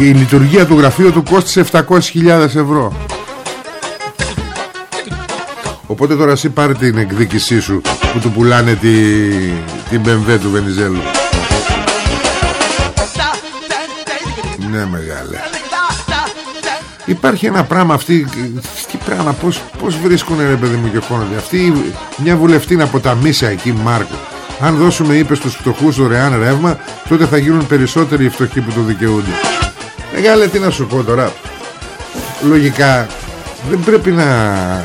η λειτουργία του γραφείου του κόστησε 700.000 ευρώ Οπότε τώρα εσύ πάρε την εκδίκησή σου που του πουλάνε τη, την BMW του Βενιζέλου. Ναι μεγάλε. Υπάρχει ένα πράγμα αυτή πράγμα πως, πως βρίσκουν ρε παιδί μου και χώνονται. Αυτή μια βουλευτή από τα Μίσα εκεί Μάρκο. Αν δώσουμε είπες στους φτωχούς δωρεάν ρεύμα Τότε θα γίνουν περισσότεροι οι φτωχοί που το δικαιούνται. Μεγάλε τι να σου πω τώρα. Λογικά δεν πρέπει να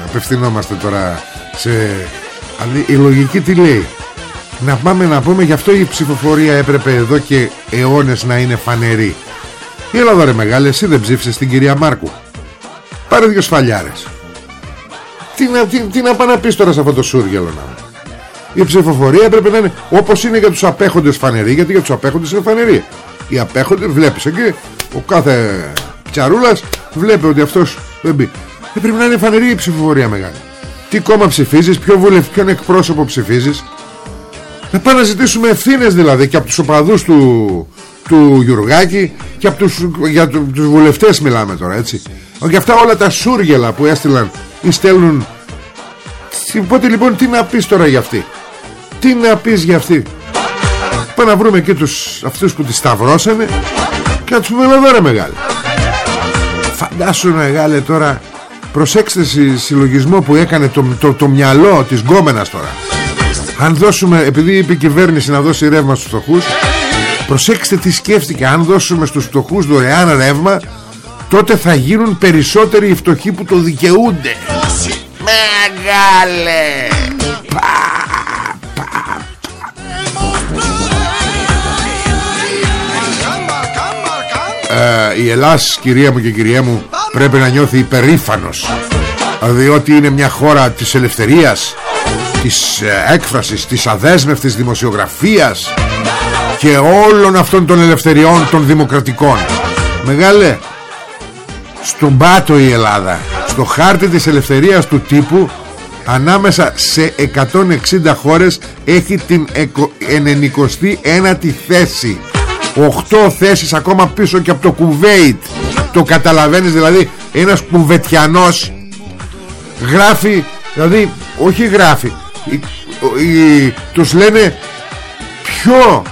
απευθυνόμαστε τώρα σε... η λογική τι λέει; Να πάμε να πούμε γι' αυτό η ψηφοφορία έπρεπε εδώ και αιώνες να είναι φανερή. Έλα εδώ ρε μεγάλε εσύ δεν ψήφισες την κυρία Μάρκου. Πάρε δυο σφαλιάρες. Τι να, τι, τι να πάει να πεις τώρα σε αυτό το σούργελο να Η ψηφοφορία έπρεπε να είναι όπως είναι για τους απέχοντες φανερή Γιατί για τους απέχοντες είναι φανερή Οι απέχοντες βλέπεις εκεί Ο κάθε τσαρούλας βλέπει ότι αυτός δεν πει Έπρεπε να είναι φανερή η ψηφοφορία μεγάλη Τι κόμμα ψηφίζεις, ποιο βουλευ, ποιον εκπρόσωπο ψηφίζεις να πάμε να ζητήσουμε ευθύνες δηλαδή και από τους οπαδούς του, του Γιουργάκη και από τους, για τους βουλευτές μιλάμε τώρα έτσι. Για αυτά όλα τα σούργελα που έστειλαν ή στέλνουν. Οπότε λοιπόν τι να πεις τώρα για αυτή; Τι να πεις για αυτή; Πάμε να βρούμε και τους, αυτούς που τη σταυρώσανε και να τους πούμε εδώ ρε μεγάλη. Φαντάσου μεγάλε τώρα προσέξτε συλλογισμό που έκανε το, το, το μυαλό της γκόμενας τώρα. Αν δώσουμε, επειδή είπε η κυβέρνηση να δώσει ρεύμα στους φτωχούς Προσέξτε τι σκέφτηκε. Αν δώσουμε στους φτωχούς δωρεάν ρεύμα Τότε θα γίνουν περισσότεροι οι φτωχοί που το δικαιούνται. Μεγάλε ε, Η Ελλάς κυρία μου και κυρία μου Πρέπει να νιώθει υπερήφανος Διότι είναι μια χώρα της ελευθερίας της ε, έκφρασης, της αδέσμευτης δημοσιογραφίας και όλων αυτών των ελευθεριών των δημοκρατικών. Μεγάλε, στον πάτο η Ελλάδα, στο χάρτη της ελευθερίας του τύπου, ανάμεσα σε 160 χώρες έχει την 99η θέση. 8 θέσεις ακόμα πίσω και από το Κουβέιτ. Το καταλαβαίνεις δηλαδή ένας κουβετιανός γράφει, δηλαδή όχι γράφει, τους λένε πιο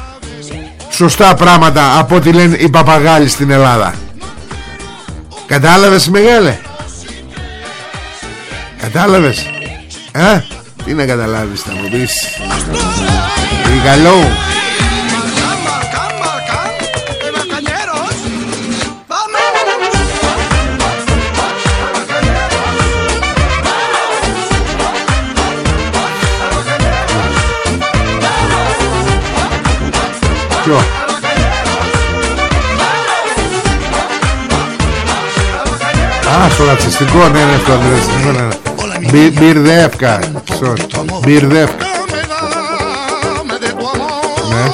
σωστά πράγματα από ό,τι λένε οι παπαγάλοι στην Ελλάδα. Κατάλαβες μεγάλε; Κατάλαβες; Ε τι να καταλάβεις θα μου πεις. Τι Ποιο Α, στο ρατσιστικό, ναι, ναι, στο ρατσιστικό, ναι, ναι. Μπυρδεύκα. Μπυρδεύκα. Ναι.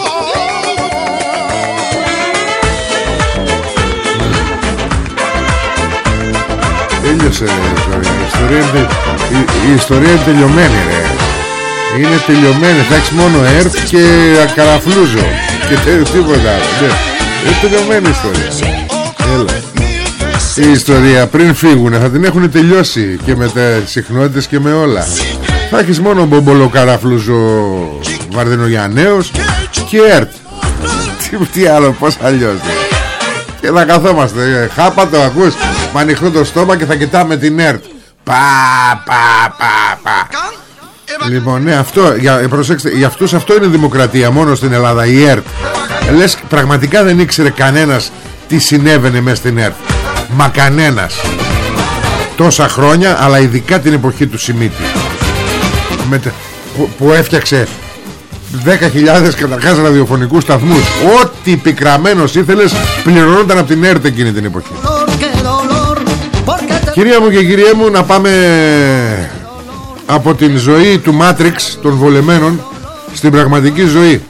Τέλειωσε η ιστορία. Η ιστορία είναι τελειωμένη ρε. Είναι τελειωμένη. Θα μόνο ΕΡΤ και καραφλούζο και τίποτα. Ναι. Είναι τελειωμένη ιστορία. Έλα. Η ιστορία πριν φύγουν θα την έχουν τελειώσει Και με τα συχνότητες και με όλα. Θα έχεις μόνο μπομπολοκαράφλουζο Βαρδινογιαννέος Και ΕΡΤ. Τι, τι άλλο πως αλλιώς. Και θα καθόμαστε. Ε, Χάπα το ακούς Με ανοιχτό το στόμα και θα κοιτάμε την ΕΡΤ. Πα πα πα πα Λοιπόν, ναι, αυτό, για, προσέξτε, για αυτούς αυτό είναι δημοκρατία μόνο στην Ελλάδα, η ΕΡΤ. Λες, πραγματικά δεν ήξερε κανένας τι συνέβαινε μέσα στην ΕΡΤ. Μα κανένας. Τόσα χρόνια, αλλά ειδικά την εποχή του Σιμίτη. Με, που, που έφτιαξε 10.000 καταρχάς ραδιοφωνικούς σταθμούς. Ό,τι πικραμένος ήθελες πληρωνόταν από την ΕΡΤ εκείνη την εποχή. Κυρία μου και κυρία μου να πάμε από την ζωή του Μάτριξ των βολεμένων στην πραγματική ζωή.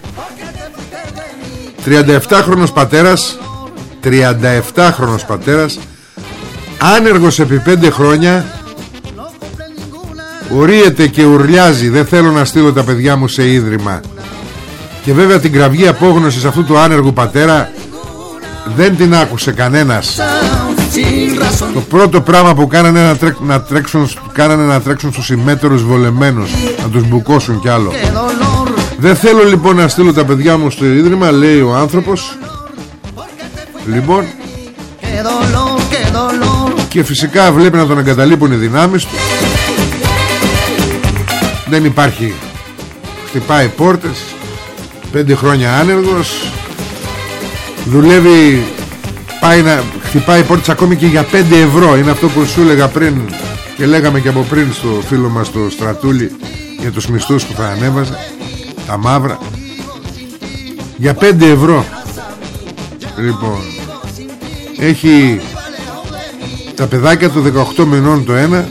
37χρονος πατέρας 37χρονος πατέρας άνεργος επί 5 χρόνια ορίεται και ουρλιάζει δεν θέλω να στείλω τα παιδιά μου σε ίδρυμα και βέβαια την κραυγή απόγνωσης αυτού του άνεργου πατέρα δεν την άκουσε κανένας. Το πρώτο πράγμα που κάνανε να, τρέξουν, να τρέξουν, κάνανε να τρέξουν στους συμμέτερους βολεμένους Να τους μπουκώσουν κι άλλο. Δεν θέλω λοιπόν να στείλω τα παιδιά μου στο ίδρυμα Λέει ο άνθρωπος. Λοιπόν και φυσικά βλέπει να τον εγκαταλείπουν οι δυνάμεις του. Δεν υπάρχει. Χτυπάει πόρτες. Πέντε χρόνια άνεργος δουλεύει πάει να χτυπάει πόρτες ακόμη και για 5 ευρώ. Είναι αυτό που σου έλεγα πριν και λέγαμε και από πριν στο φίλο μας το Στρατούλη για τους μισθούς που θα ανέβαζε τα μαύρα. Για 5 ευρώ. Λοιπόν έχει τα παιδάκια του 18 μηνών το ένα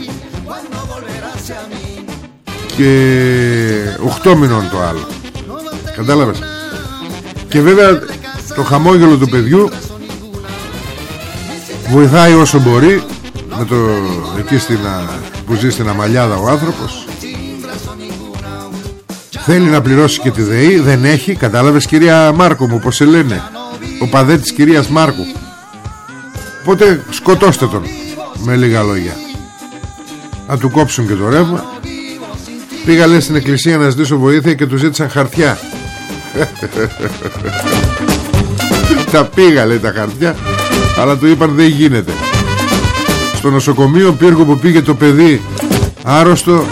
και 8 μηνών το άλλο. Κατάλαβες; Και βέβαια το χαμόγελο του παιδιού βοηθάει όσο μπορεί με το εκεί στην, που ζει στην Αμαλιάδα ο άνθρωπος. Θέλει να πληρώσει και τη ΔΕΗ δεν έχει κατάλαβες κυρία Μάρκο μου πως σε λένε ο παδέ της κυρίας Μάρκου. Οπότε σκοτώστε τον με λίγα λόγια. Να του κόψουν και το ρεύμα. Πήγα λέει στην εκκλησία να ζητήσω βοήθεια και του ζήτησαν χαρτιά τα πήγα λέει τα χαρτιά αλλά του είπαν δεν γίνεται. Στο νοσοκομείο πύργο που πήγε το παιδί άρρωστο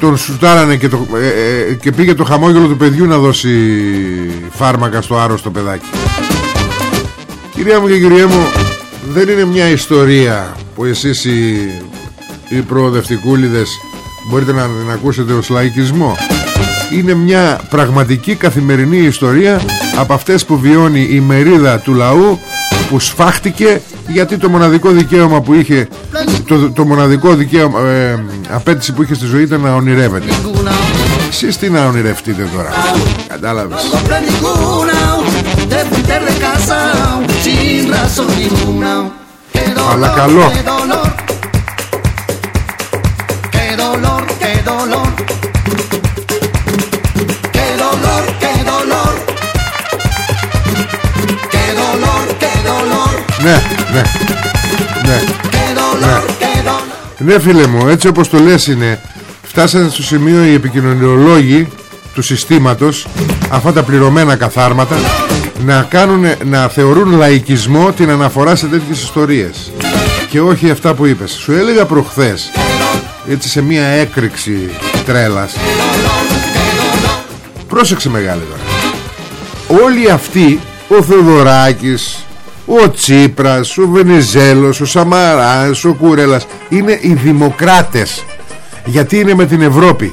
τον σουτάρανε και, το, ε, ε, και πήγε το χαμόγελο του παιδιού να δώσει φάρμακα στο άρρωστο παιδάκι. Κυρία μου και κυρία μου δεν είναι μια ιστορία που εσείς οι, οι προοδευτικούλιδες μπορείτε να την ακούσετε ως λαϊκισμό είναι μια πραγματική καθημερινή ιστορία από αυτές που βιώνει η μερίδα του λαού που σφάχτηκε γιατί το μοναδικό δικαίωμα που είχε το, το μοναδικό δικαίωμα ε, απέτηση που είχε στη ζωή ήταν να ονειρεύεται. Εσείς τι να ονειρευτείτε τώρα κατάλαβες; Αλλά καλό Ναι, ναι, ναι, ναι. Ναι φίλε μου, έτσι όπως το λες είναι Φτάσανε στο σημείο οι επικοινωνιολόγοι του συστήματος Αυτά τα πληρωμένα καθάρματα να, κάνουν, να θεωρούν λαϊκισμό την αναφορά σε τέτοιες ιστορίες. Και όχι αυτά που είπες. Σου έλεγα προχθές Έτσι σε μια έκρηξη τρέλας. Πρόσεξε μεγάλη τώρα. Όλοι αυτοί Ο Θεοδωράκης ο Τσίπρας, ο Βενιζέλος, ο Σαμαράς, ο Κούρελας είναι οι δημοκράτες. Γιατί είναι με την Ευρώπη.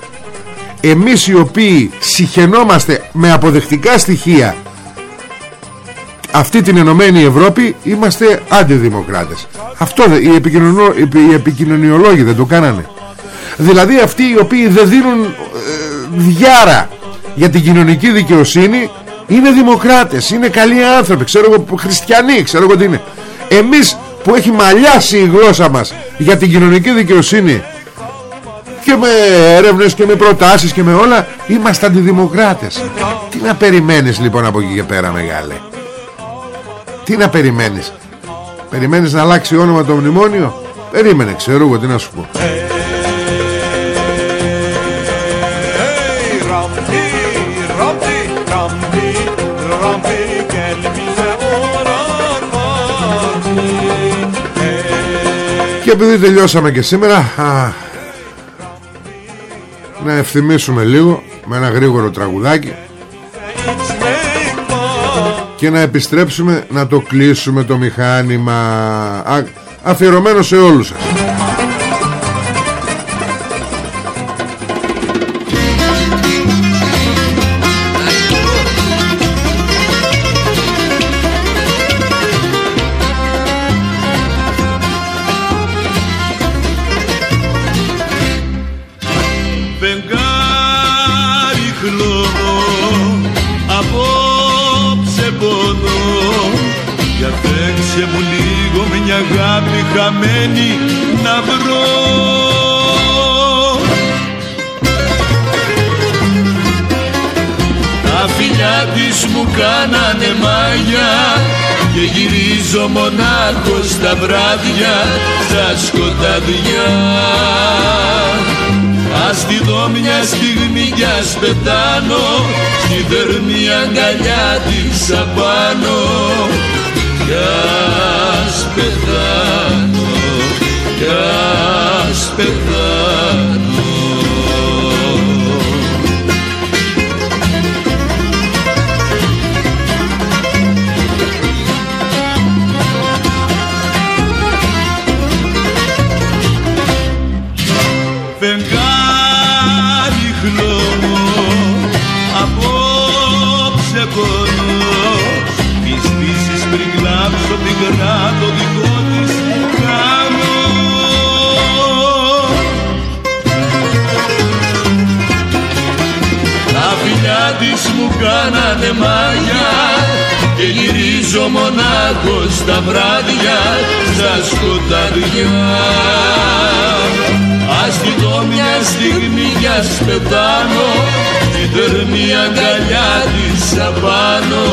Εμείς οι οποίοι συχαινόμαστε με αποδεκτικά στοιχεία αυτή την Ενωμένη Ευρώπη είμαστε αντιδημοκράτες. Αυτό οι, επικοινωνιο, οι επικοινωνιολόγοι δεν το κάνανε. Δηλαδή αυτοί οι οποίοι δεν δίνουν ε, διάρα για την κοινωνική δικαιοσύνη είναι δημοκράτες, είναι καλοί άνθρωποι ξέρω εγώ χριστιανοί, ξέρω εγώ τι είναι. Εμείς που έχει μαλλιάσει η γλώσσα μας για την κοινωνική δικαιοσύνη και με έρευνες και με προτάσεις και με όλα είμαστε αντιδημοκράτες. Τι να περιμένεις λοιπόν από εκεί και πέρα μεγάλε; Τι να περιμένεις; Περιμένεις να αλλάξει όνομα το μνημόνιο; Περίμενε ξέρω εγώ τι να σου πω Και επειδή τελειώσαμε και σήμερα α, Να ευθυμίσουμε λίγο Με ένα γρήγορο τραγουδάκι Και να επιστρέψουμε Να το κλείσουμε το μηχάνημα. Α, Αφιερωμένο σε όλους σας να βρω. Τα φιλιά της μου κάνανε μάγια και γυρίζω μονάχος τα βράδια στα σκοτάδια. Ας τη δω μια στιγμή κι ας πετάνω στη θερμή αγκαλιά της απάνω κι ας πεθάνω κι ας πεθάνω κλάψω πικρά το δικό της χαμό Τα φιλιά της μου κάνανε μάγια και γυρίζω μονάχος τα βράδια στα σκοτάδια. Ας τη δω μια στιγμή για σπετάνω την θερμή αγκαλιά της απάνω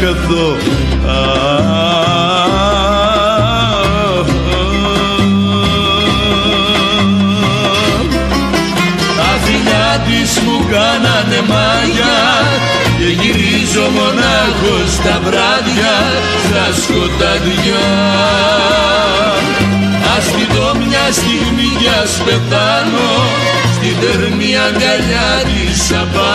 καθώ. Τα φιλιά της μου κάνανε μάγια Και γυρίζω μονάχος τα βράδια Στα σκοτάδια. Ας τη δω μια στιγμή για ας πεθάνω Στην θερμή αγκαλιά της απάνω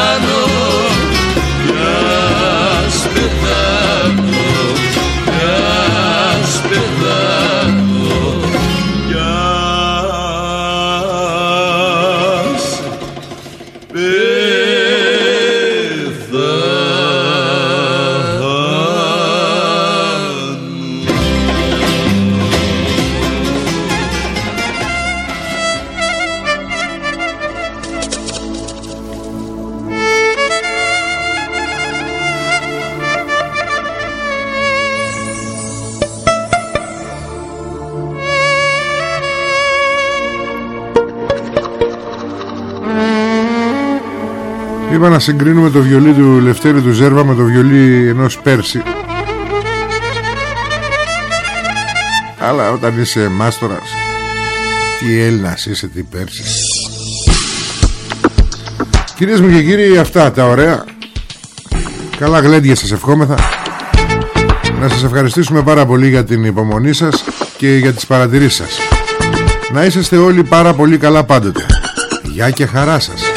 Είπα να συγκρίνουμε το βιολί του Λευτέρη του Ζέρβα με το βιολί ενός Πέρση. Αλλά όταν είσαι μάστορας Τι Έλληνας είσαι, τι Πέρσης. Κυρίες μου και κύριοι αυτά τα ωραία. Καλά γλέντια σας ευχόμεθα. Να σας ευχαριστήσουμε πάρα πολύ για την υπομονή σας Και για τις παρατηρήσεις σας. Να είσαστε όλοι πάρα πολύ καλά πάντοτε. Γεια και χαρά σας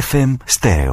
FM Στέρεο